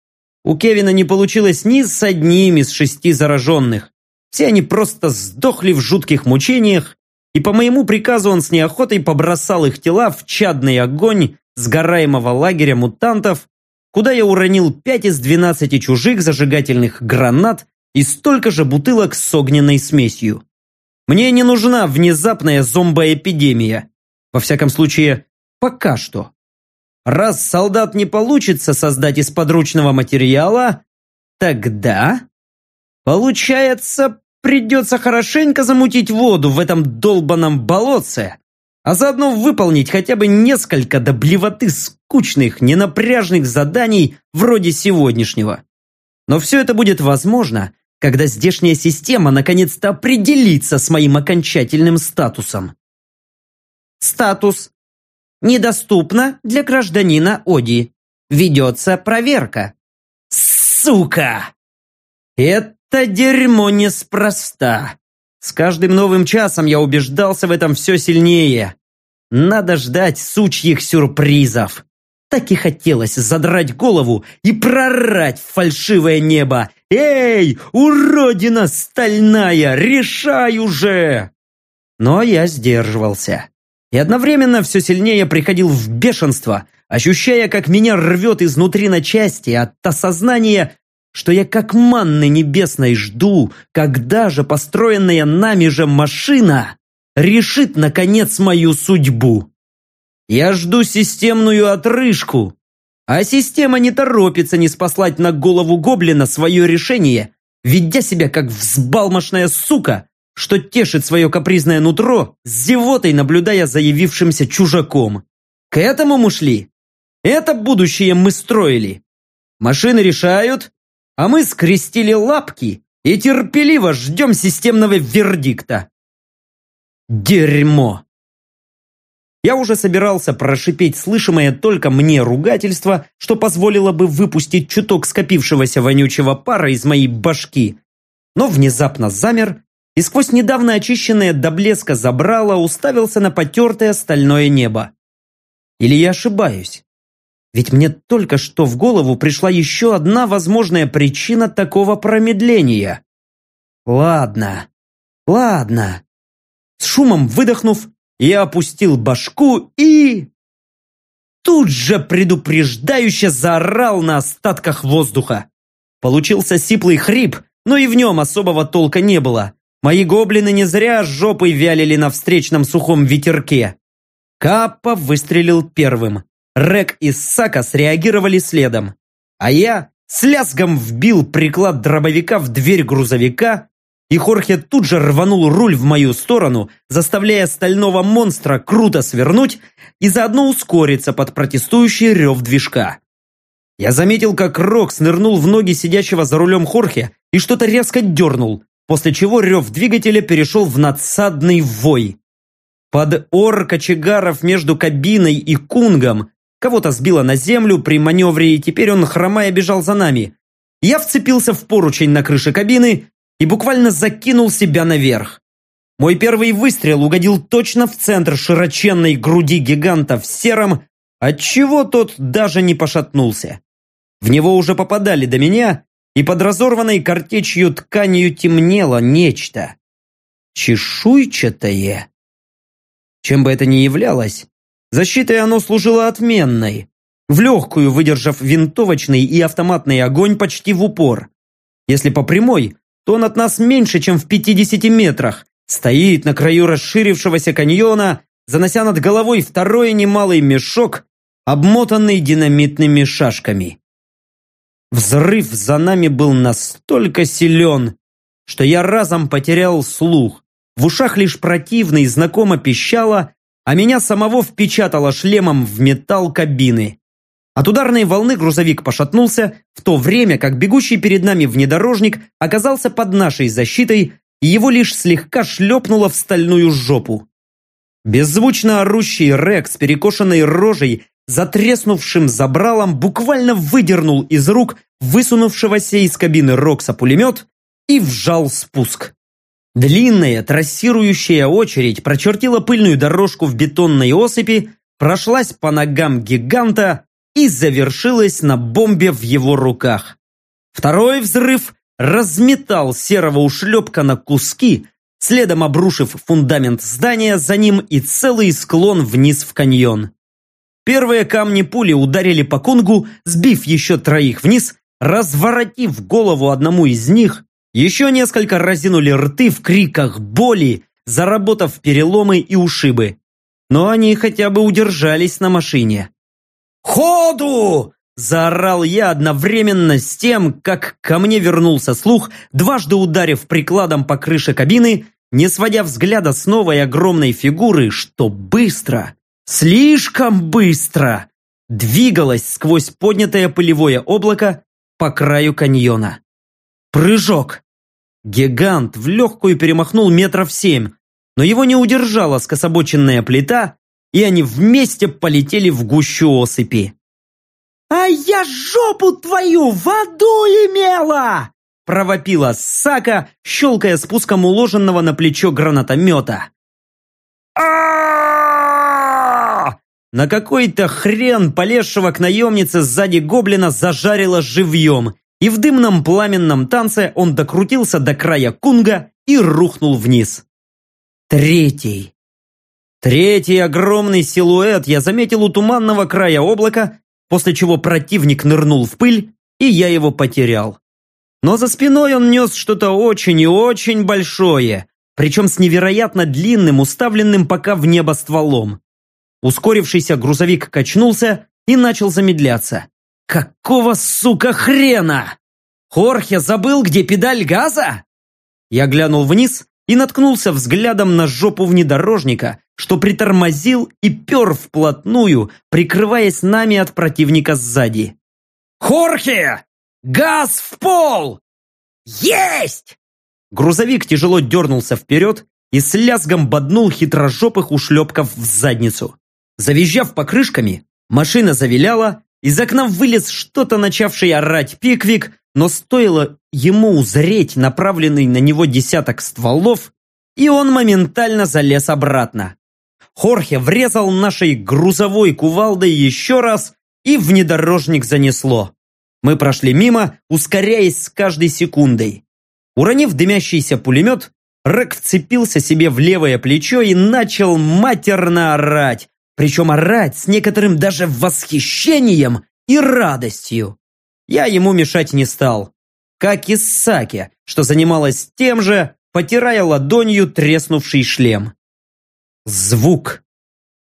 У Кевина не получилось ни с одним из шести зараженных. Все они просто сдохли в жутких мучениях, и по моему приказу он с неохотой побросал их тела в чадный огонь сгораемого лагеря мутантов, куда я уронил пять из двенадцати чужих зажигательных гранат и столько же бутылок с огненной смесью. Мне не нужна внезапная зомбоэпидемия. Во всяком случае, пока что. Раз солдат не получится создать из подручного материала, тогда... Получается, придется хорошенько замутить воду в этом долбанном болотце, а заодно выполнить хотя бы несколько до блевоты скучных, ненапряжных заданий вроде сегодняшнего. Но все это будет возможно, когда здешняя система наконец-то определится с моим окончательным статусом. Статус. Недоступно для гражданина Оди. Ведется проверка. Сука! Это дерьмо неспроста. С каждым новым часом я убеждался в этом все сильнее. Надо ждать сучьих сюрпризов. Так и хотелось задрать голову и прорать в фальшивое небо. «Эй, уродина стальная, решай уже!» Но я сдерживался. И одновременно все сильнее приходил в бешенство, ощущая, как меня рвет изнутри на части от осознания, что я как манны небесной жду, когда же построенная нами же машина решит, наконец, мою судьбу. Я жду системную отрыжку, а система не торопится не спаслать на голову гоблина свое решение, ведя себя как взбалмошная сука, что тешит свое капризное нутро, с зевотой наблюдая за явившимся чужаком. К этому мы шли. Это будущее мы строили. Машины решают, а мы скрестили лапки и терпеливо ждем системного вердикта. Дерьмо! Я уже собирался прошипеть слышимое только мне ругательство, что позволило бы выпустить чуток скопившегося вонючего пара из моей башки. Но внезапно замер и сквозь недавно очищенное до блеска забрало уставился на потертое стальное небо. Или я ошибаюсь? Ведь мне только что в голову пришла еще одна возможная причина такого промедления. Ладно, ладно. С шумом выдохнув, я опустил башку и... Тут же предупреждающе заорал на остатках воздуха. Получился сиплый хрип, но и в нем особого толка не было. Мои гоблины не зря жопой вялили на встречном сухом ветерке. Каппа выстрелил первым. Рек и Сака среагировали следом. А я с лязгом вбил приклад дробовика в дверь грузовика и Хорхе тут же рванул руль в мою сторону, заставляя стального монстра круто свернуть и заодно ускориться под протестующий рев движка. Я заметил, как Рокс нырнул в ноги сидящего за рулем Хорхе и что-то резко дернул, после чего рев двигателя перешел в надсадный вой. Под ор кочегаров между кабиной и кунгом кого-то сбило на землю при маневре, и теперь он хромая бежал за нами. Я вцепился в поручень на крыше кабины и буквально закинул себя наверх. Мой первый выстрел угодил точно в центр широченной груди гиганта в сером, отчего тот даже не пошатнулся. В него уже попадали до меня, и под разорванной картечью тканью темнело нечто. Чешуйчатое. Чем бы это ни являлось, защитой оно служило отменной, в легкую выдержав винтовочный и автоматный огонь почти в упор. Если по прямой, то он от нас меньше, чем в 50 метрах, стоит на краю расширившегося каньона, занося над головой второй немалый мешок обмотанный динамитными шашками. Взрыв за нами был настолько силен, что я разом потерял слух. В ушах лишь противно и знакомо пищало, а меня самого впечатало шлемом в металл кабины. От ударной волны грузовик пошатнулся, в то время как бегущий перед нами внедорожник оказался под нашей защитой, и его лишь слегка шлепнуло в стальную жопу. Беззвучно орущий Рекс, перекошенной рожей, затреснувшим забралом, буквально выдернул из рук высунувшегося из кабины Рокса пулемет и вжал спуск. Длинная трассирующая очередь прочертила пыльную дорожку в бетонной осыпи, прошлась по ногам гиганта и завершилась на бомбе в его руках. Второй взрыв разметал серого ушлепка на куски, следом обрушив фундамент здания за ним и целый склон вниз в каньон. Первые камни пули ударили по кунгу, сбив еще троих вниз, разворотив голову одному из них, еще несколько разинули рты в криках боли, заработав переломы и ушибы. Но они хотя бы удержались на машине. «Ходу!» – заорал я одновременно с тем, как ко мне вернулся слух, дважды ударив прикладом по крыше кабины, не сводя взгляда с новой огромной фигуры, что быстро, слишком быстро, двигалась сквозь поднятое пылевое облако по краю каньона. Прыжок! Гигант в легкую перемахнул метров семь, но его не удержала скособоченная плита, и они вместе полетели в гущу осыпи. «А я жопу твою в аду имела!» провопила Сака, щелкая спуском уложенного на плечо гранатомета. а На какой-то хрен полезшего к наемнице сзади гоблина зажарило живьем, и в дымном пламенном танце он докрутился до края кунга и рухнул вниз. Третий. Третий огромный силуэт я заметил у туманного края облака, после чего противник нырнул в пыль, и я его потерял. Но за спиной он нес что-то очень и очень большое, причем с невероятно длинным, уставленным пока в небо стволом. Ускорившийся грузовик качнулся и начал замедляться. «Какого, сука, хрена? Хорхе забыл, где педаль газа?» Я глянул вниз и наткнулся взглядом на жопу внедорожника, что притормозил и пер вплотную, прикрываясь нами от противника сзади. «Хорхе! Газ в пол!» «Есть!» Грузовик тяжело дернулся вперед и с лязгом боднул хитрожопых ушлепков в задницу. Завизжав покрышками, машина завиляла, из окна вылез что-то начавший орать пиквик, но стоило ему узреть направленный на него десяток стволов, и он моментально залез обратно. Хорхе врезал нашей грузовой кувалдой еще раз, и внедорожник занесло. Мы прошли мимо, ускоряясь с каждой секундой. Уронив дымящийся пулемет, Рэк вцепился себе в левое плечо и начал матерно орать, причем орать с некоторым даже восхищением и радостью. Я ему мешать не стал. Как и Саки, что занималась тем же, потирая ладонью треснувший шлем. Звук.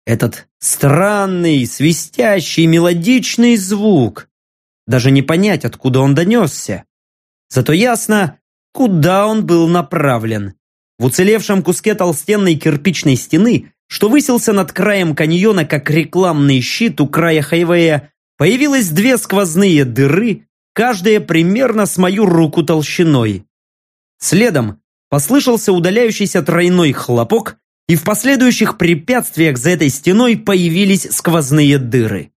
Этот странный, свистящий, мелодичный звук. Даже не понять, откуда он донесся. Зато ясно, куда он был направлен. В уцелевшем куске толстенной кирпичной стены, что высился над краем каньона, как рекламный щит у края хайвея, появилось две сквозные дыры, каждая примерно с мою руку толщиной. Следом послышался удаляющийся тройной хлопок, и в последующих препятствиях за этой стеной появились сквозные дыры.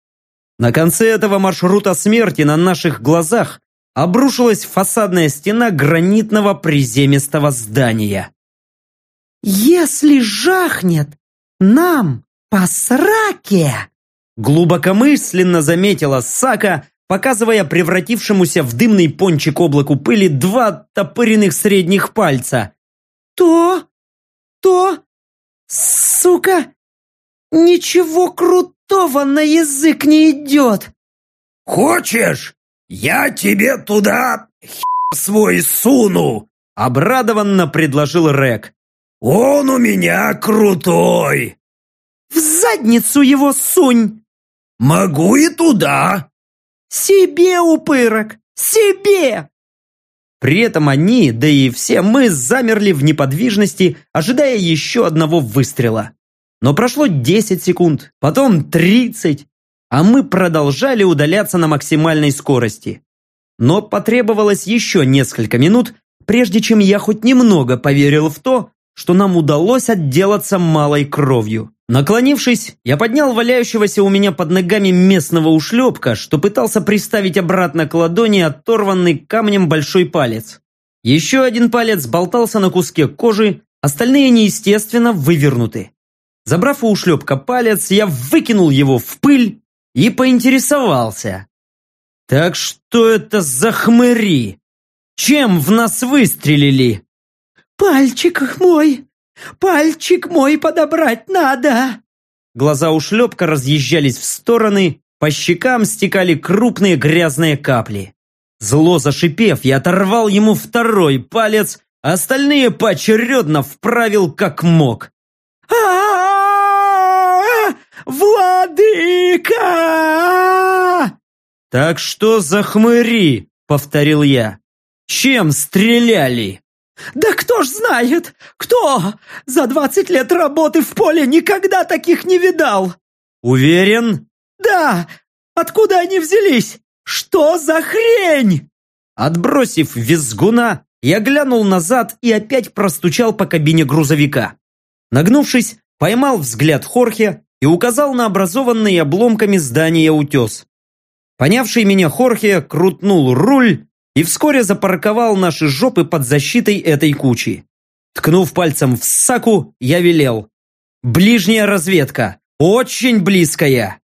На конце этого маршрута смерти на наших глазах обрушилась фасадная стена гранитного приземистого здания. «Если жахнет, нам по сраке!» Глубокомысленно заметила Сака, показывая превратившемуся в дымный пончик облаку пыли два топыренных средних пальца. «То, то Сука! Ничего крутого на язык не идет! Хочешь, я тебе туда свой суну? Обрадованно предложил Рек. Он у меня крутой! В задницу его сунь! Могу и туда. Себе, упырок, себе! При этом они, да и все мы замерли в неподвижности, ожидая еще одного выстрела. Но прошло 10 секунд, потом 30, а мы продолжали удаляться на максимальной скорости. Но потребовалось еще несколько минут, прежде чем я хоть немного поверил в то, что нам удалось отделаться малой кровью. Наклонившись, я поднял валяющегося у меня под ногами местного ушлепка, что пытался приставить обратно к ладони оторванный камнем большой палец. Еще один палец болтался на куске кожи, остальные неестественно вывернуты. Забрав у ушлепка палец, я выкинул его в пыль и поинтересовался. «Так что это за хмыри? Чем в нас выстрелили?» «Пальчик мой! Пальчик мой подобрать надо!» Глаза у шлепка разъезжались в стороны, по щекам стекали крупные грязные капли. Зло зашипев, я оторвал ему второй палец, а остальные поочередно вправил как мог. а Владыка! «Так что за хмыри?» — повторил я. «Чем стреляли?» «Да кто ж знает! Кто? За двадцать лет работы в поле никогда таких не видал!» «Уверен?» «Да! Откуда они взялись? Что за хрень?» Отбросив визгуна, я глянул назад и опять простучал по кабине грузовика. Нагнувшись, поймал взгляд Хорхе и указал на образованный обломками здания утес. Понявший меня Хорхе крутнул руль и вскоре запарковал наши жопы под защитой этой кучи. Ткнув пальцем в саку, я велел. «Ближняя разведка! Очень близкая!»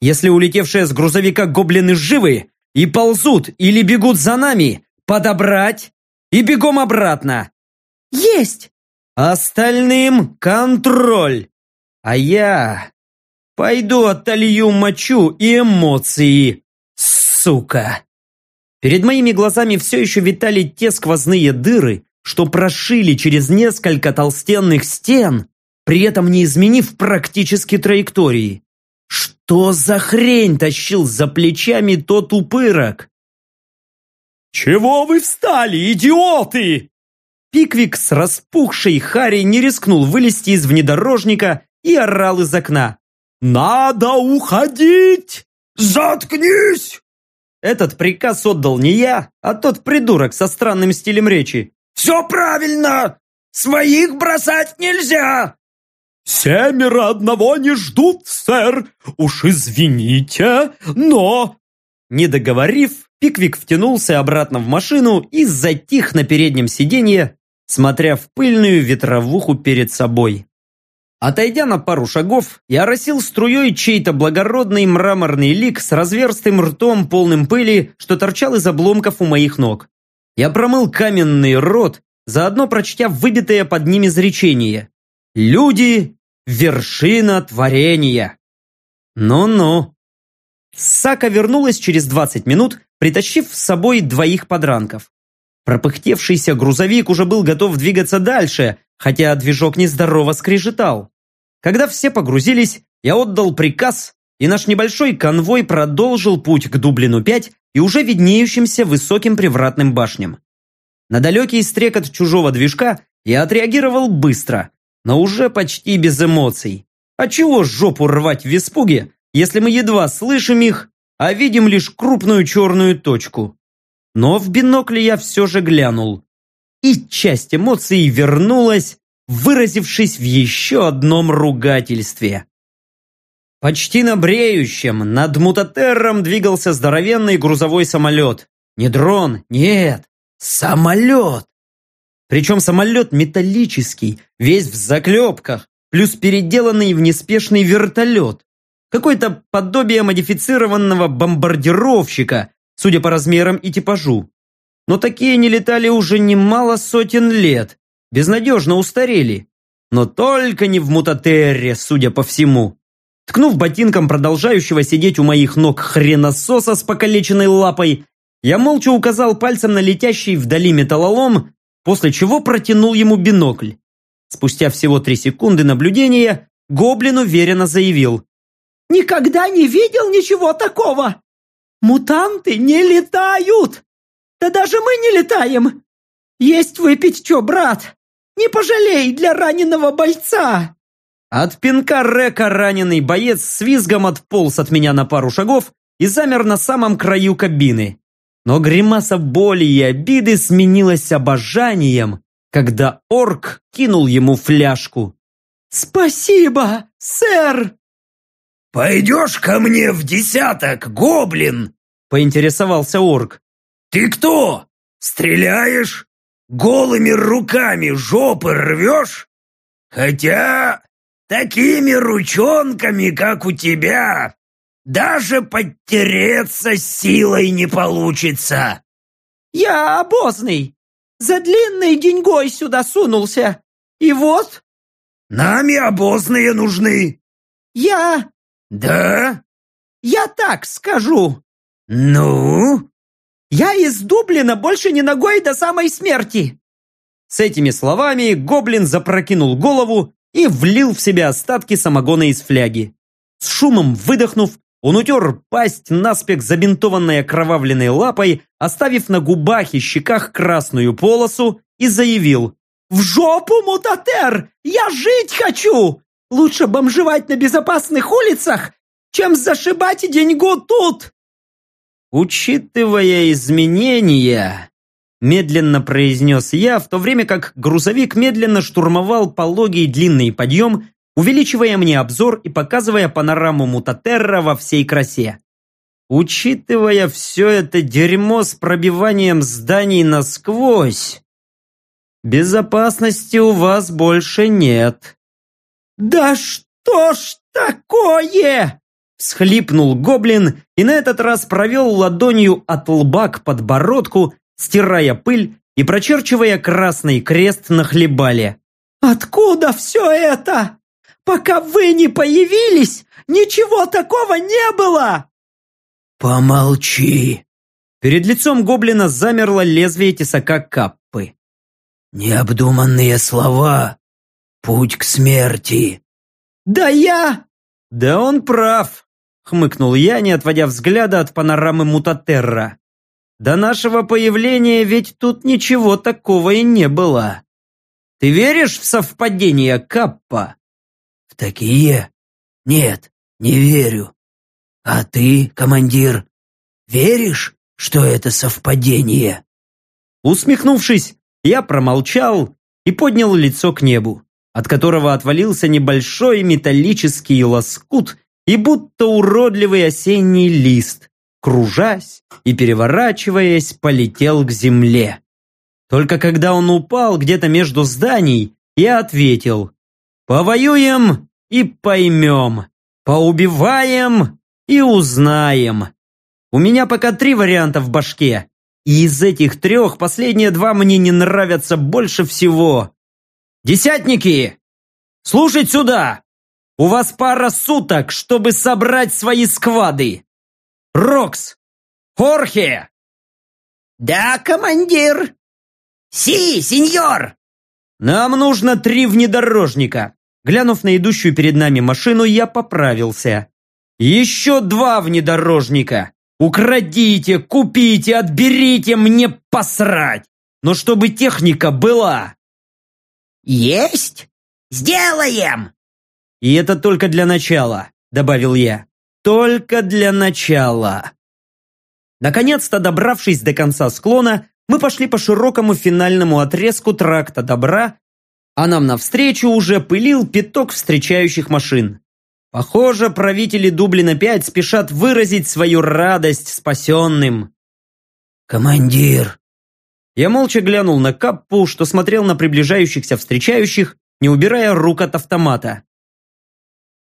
Если улетевшие с грузовика гоблины живы и ползут или бегут за нами, подобрать и бегом обратно. Есть! Остальным контроль. А я пойду отолью мочу и эмоции, сука. Перед моими глазами все еще витали те сквозные дыры, что прошили через несколько толстенных стен, при этом не изменив практически траектории. Что за хрень тащил за плечами тот упырок? «Чего вы встали, идиоты?» Пиквик с распухшей Харри не рискнул вылезти из внедорожника и орал из окна. «Надо уходить!» «Заткнись!» Этот приказ отдал не я, а тот придурок со странным стилем речи. «Все правильно! Своих бросать нельзя!» «Семеро одного не ждут, сэр! Уж извините, но...» Не договорив, Пиквик втянулся обратно в машину и затих на переднем сиденье, смотря в пыльную ветровуху перед собой. Отойдя на пару шагов, я оросил струей чей-то благородный мраморный лик с разверстым ртом, полным пыли, что торчал из обломков у моих ног. Я промыл каменный рот, заодно прочтя выбитое под ними изречение. «Люди – вершина творения». Ну-ну. Сака вернулась через 20 минут, притащив с собой двоих подранков. Пропыхтевшийся грузовик уже был готов двигаться дальше, хотя движок нездорово скрежетал. Когда все погрузились, я отдал приказ, и наш небольшой конвой продолжил путь к Дублину-5 и уже виднеющимся высоким привратным башням. На далекий стрекот чужого движка я отреагировал быстро, но уже почти без эмоций. А чего жопу рвать в испуге, если мы едва слышим их, а видим лишь крупную черную точку? Но в бинокле я все же глянул и часть эмоций вернулась, выразившись в еще одном ругательстве. Почти на бреющем над мутатерром двигался здоровенный грузовой самолет. Не дрон, нет, самолет. Причем самолет металлический, весь в заклепках, плюс переделанный в неспешный вертолет. Какое-то подобие модифицированного бомбардировщика, судя по размерам и типажу. Но такие не летали уже немало сотен лет, безнадежно устарели. Но только не в мутатерре, судя по всему. Ткнув ботинком продолжающего сидеть у моих ног хренососа с покалеченной лапой, я молча указал пальцем на летящий вдали металлолом, после чего протянул ему бинокль. Спустя всего три секунды наблюдения, гоблин уверенно заявил. Никогда не видел ничего такого! Мутанты не летают! Да даже мы не летаем! Есть выпить что, брат? Не пожалей для раненого бойца!» От пинка Река раненый боец с визгом отполз от меня на пару шагов и замер на самом краю кабины. Но гримаса боли и обиды сменилась обожанием, когда орк кинул ему фляжку. «Спасибо, сэр!» «Пойдешь ко мне в десяток, гоблин?» – поинтересовался орк. «Ты кто? Стреляешь? Голыми руками жопы рвешь? Хотя такими ручонками, как у тебя, даже подтереться силой не получится!» «Я обозный! За длинной деньгой сюда сунулся! И вот...» «Нами обозные нужны!» «Я...» «Да?» «Я так скажу!» «Ну?» «Я из Дублина больше не ногой до самой смерти!» С этими словами гоблин запрокинул голову и влил в себя остатки самогона из фляги. С шумом выдохнув, он утер пасть наспех забинтованной окровавленной лапой, оставив на губах и щеках красную полосу, и заявил «В жопу, мутатер! Я жить хочу! Лучше бомжевать на безопасных улицах, чем зашибать деньгу тут!» «Учитывая изменения», медленно произнес я, в то время как грузовик медленно штурмовал пологий длинный подъем, увеличивая мне обзор и показывая панораму Мутатерра во всей красе. Учитывая все это дерьмо с пробиванием зданий насквозь, безопасности у вас больше нет. «Да что ж такое?» Схлипнул гоблин и на этот раз провел ладонью от лба к подбородку, стирая пыль и прочерчивая красный крест на хлебале. «Откуда все это? Пока вы не появились, ничего такого не было!» «Помолчи!» Перед лицом гоблина замерло лезвие тесака каппы. «Необдуманные слова. Путь к смерти». «Да я...» «Да он прав хмыкнул я, не отводя взгляда от панорамы Мутатерра. До нашего появления ведь тут ничего такого и не было. Ты веришь в совпадение, Каппа? В такие? Нет, не верю. А ты, командир, веришь, что это совпадение? Усмехнувшись, я промолчал и поднял лицо к небу, от которого отвалился небольшой металлический лоскут и будто уродливый осенний лист, кружась и переворачиваясь, полетел к земле. Только когда он упал где-то между зданий, я ответил «Повоюем и поймем, поубиваем и узнаем». У меня пока три варианта в башке, и из этих трех последние два мне не нравятся больше всего. «Десятники! Слушать сюда! У вас пара суток, чтобы собрать свои сквады. Рокс! Хорхе!» «Да, командир!» «Си, сеньор!» «Нам нужно три внедорожника!» Глянув на идущую перед нами машину, я поправился. «Еще два внедорожника! Украдите, купите, отберите, мне посрать! Но чтобы техника была!» «Есть! Сделаем!» «И это только для начала», — добавил я. «Только для начала». Наконец-то, добравшись до конца склона, мы пошли по широкому финальному отрезку тракта добра, а нам навстречу уже пылил пяток встречающих машин. Похоже, правители Дублина-5 спешат выразить свою радость спасенным. «Командир!» Я молча глянул на Каппу, что смотрел на приближающихся встречающих, не убирая рук от автомата.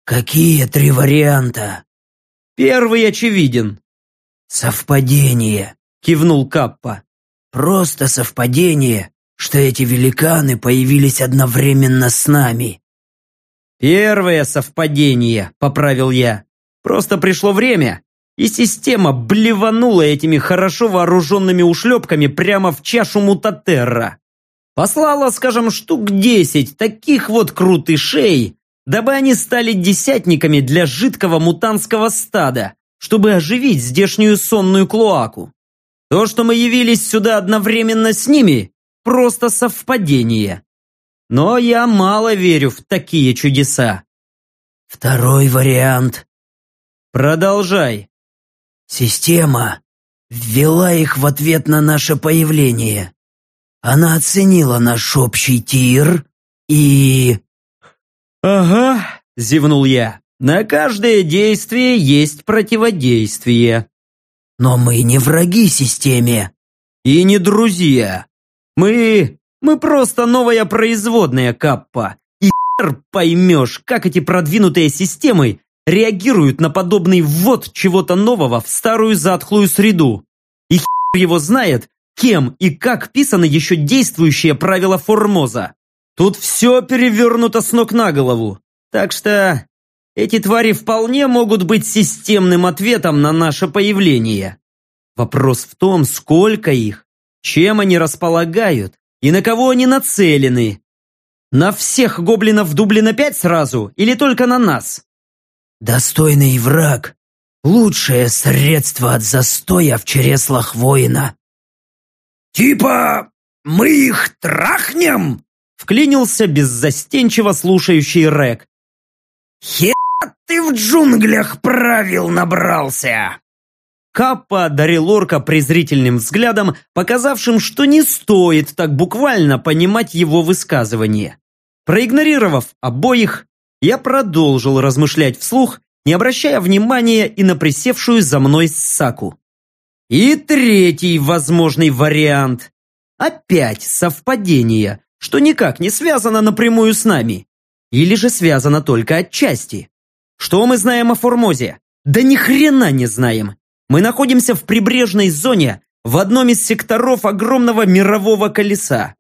«Какие три варианта?» «Первый очевиден». «Совпадение», — кивнул Каппа. «Просто совпадение, что эти великаны появились одновременно с нами». «Первое совпадение», — поправил я. «Просто пришло время, и система блеванула этими хорошо вооруженными ушлепками прямо в чашу мутатерра. Послала, скажем, штук десять таких вот крутышей, дабы они стали десятниками для жидкого мутантского стада, чтобы оживить здешнюю сонную клоаку. То, что мы явились сюда одновременно с ними, просто совпадение. Но я мало верю в такие чудеса. Второй вариант. Продолжай. Система ввела их в ответ на наше появление. Она оценила наш общий тир и... «Ага», — зевнул я. «На каждое действие есть противодействие». «Но мы не враги системе». «И не друзья. Мы... мы просто новая производная Каппа. И хер поймешь, как эти продвинутые системы реагируют на подобный ввод чего-то нового в старую затхлую среду. И хер его знает, кем и как писаны еще действующие правила Формоза. Тут все перевернуто с ног на голову. Так что эти твари вполне могут быть системным ответом на наше появление. Вопрос в том, сколько их, чем они располагают и на кого они нацелены. На всех гоблинов Дублина 5 сразу или только на нас? Достойный враг – лучшее средство от застоя в чреслах воина. «Типа мы их трахнем?» Вклинился беззастенчиво слушающий Рек. «Хе ты в джунглях правил набрался!» Каппа одарил орка презрительным взглядом, показавшим, что не стоит так буквально понимать его высказывание. Проигнорировав обоих, я продолжил размышлять вслух, не обращая внимания и на присевшую за мной Саку. И третий возможный вариант. Опять совпадение, что никак не связано напрямую с нами. Или же связано только отчасти. Что мы знаем о Формозе? Да ни хрена не знаем. Мы находимся в прибрежной зоне, в одном из секторов огромного мирового колеса.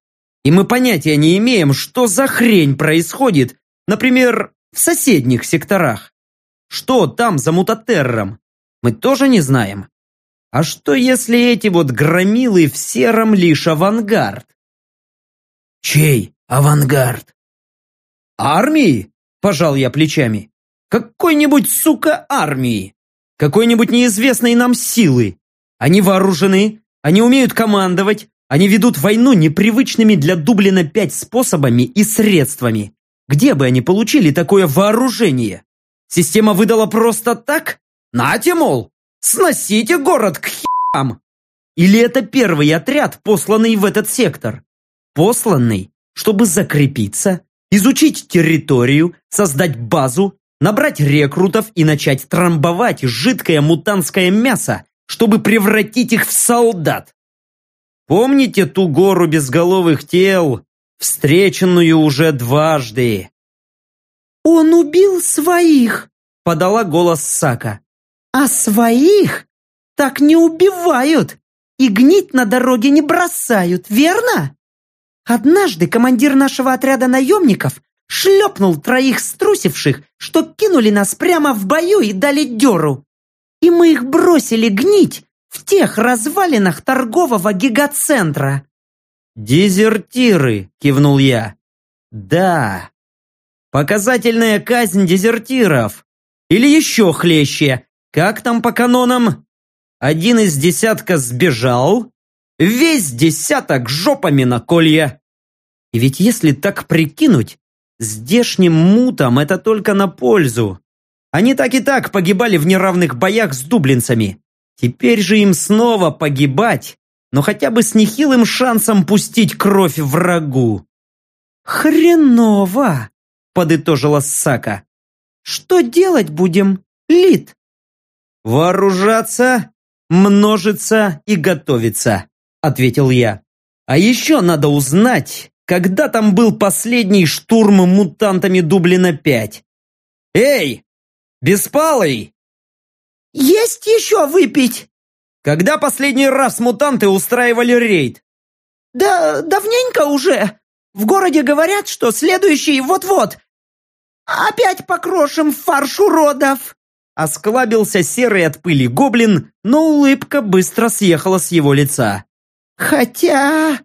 И мы понятия не имеем, что за хрень происходит, например, в соседних секторах. Что там за мутатерром? Мы тоже не знаем. А что если эти вот громилы в сером лишь авангард? Чей авангард? Армии? Пожал я плечами. Какой-нибудь, сука, армии. Какой-нибудь неизвестной нам силы. Они вооружены, они умеют командовать, они ведут войну непривычными для Дублина 5 способами и средствами. Где бы они получили такое вооружение? Система выдала просто так? Нате, мол, сносите город к хам! Или это первый отряд, посланный в этот сектор? Посланный, чтобы закрепиться, изучить территорию, создать базу, набрать рекрутов и начать трамбовать жидкое мутантское мясо, чтобы превратить их в солдат. Помните ту гору безголовых тел, встреченную уже дважды? «Он убил своих!» – подала голос Сака. «А своих так не убивают и гнить на дороге не бросают, верно? Однажды командир нашего отряда наемников шлепнул троих струсивших, что кинули нас прямо в бою и дали дёру. И мы их бросили гнить в тех развалинах торгового гигацентра. «Дезертиры!» – кивнул я. «Да, Показательная казнь дезертиров. Или еще хлеще. Как там по канонам? Один из десятка сбежал, весь десяток жопами на колье. И ведь если так прикинуть, здешним мутам это только на пользу. Они так и так погибали в неравных боях с дублинцами. Теперь же им снова погибать, но хотя бы с нехилым шансом пустить кровь врагу. «Хреново!» подытожила Сака. «Что делать будем, Лид?» «Вооружаться, множиться и готовиться», ответил я. «А еще надо узнать, когда там был последний штурм мутантами Дублина-5. Эй, Беспалый!» «Есть еще выпить!» «Когда последний раз мутанты устраивали рейд?» «Да давненько уже. В городе говорят, что следующий вот-вот, «Опять покрошим фарш уродов!» Осклабился серый от пыли гоблин, но улыбка быстро съехала с его лица. «Хотя...»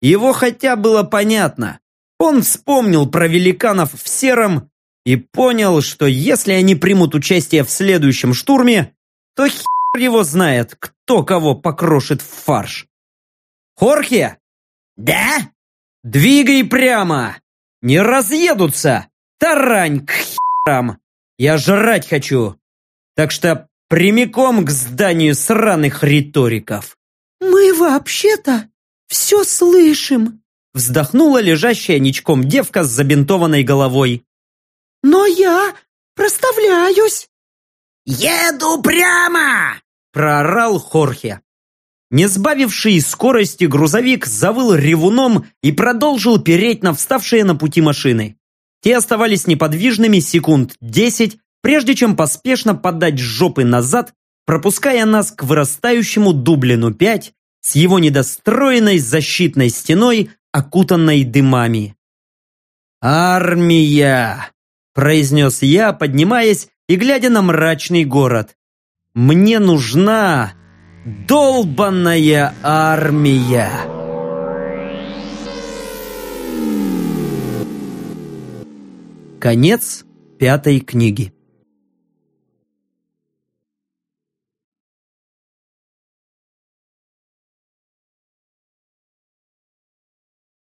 Его «хотя» было понятно. Он вспомнил про великанов в сером и понял, что если они примут участие в следующем штурме, то хер его знает, кто кого покрошит в фарш. «Хорхе!» «Да?» «Двигай прямо! Не разъедутся! Тарань к херам! Я жрать хочу! Так что прямиком к зданию сраных риториков!» «Мы вообще-то все слышим!» Вздохнула лежащая ничком девка с забинтованной головой. «Но я проставляюсь!» «Еду прямо!» – проорал Хорхе. Не сбавивший скорости грузовик завыл ревуном и продолжил переть на вставшие на пути машины. Те оставались неподвижными секунд десять, прежде чем поспешно подать жопы назад, пропуская нас к вырастающему Дублину-5 с его недостроенной защитной стеной, окутанной дымами. «Армия!» – произнес я, поднимаясь и глядя на мрачный город. «Мне нужна долбанная армия!» Конец пятой книги.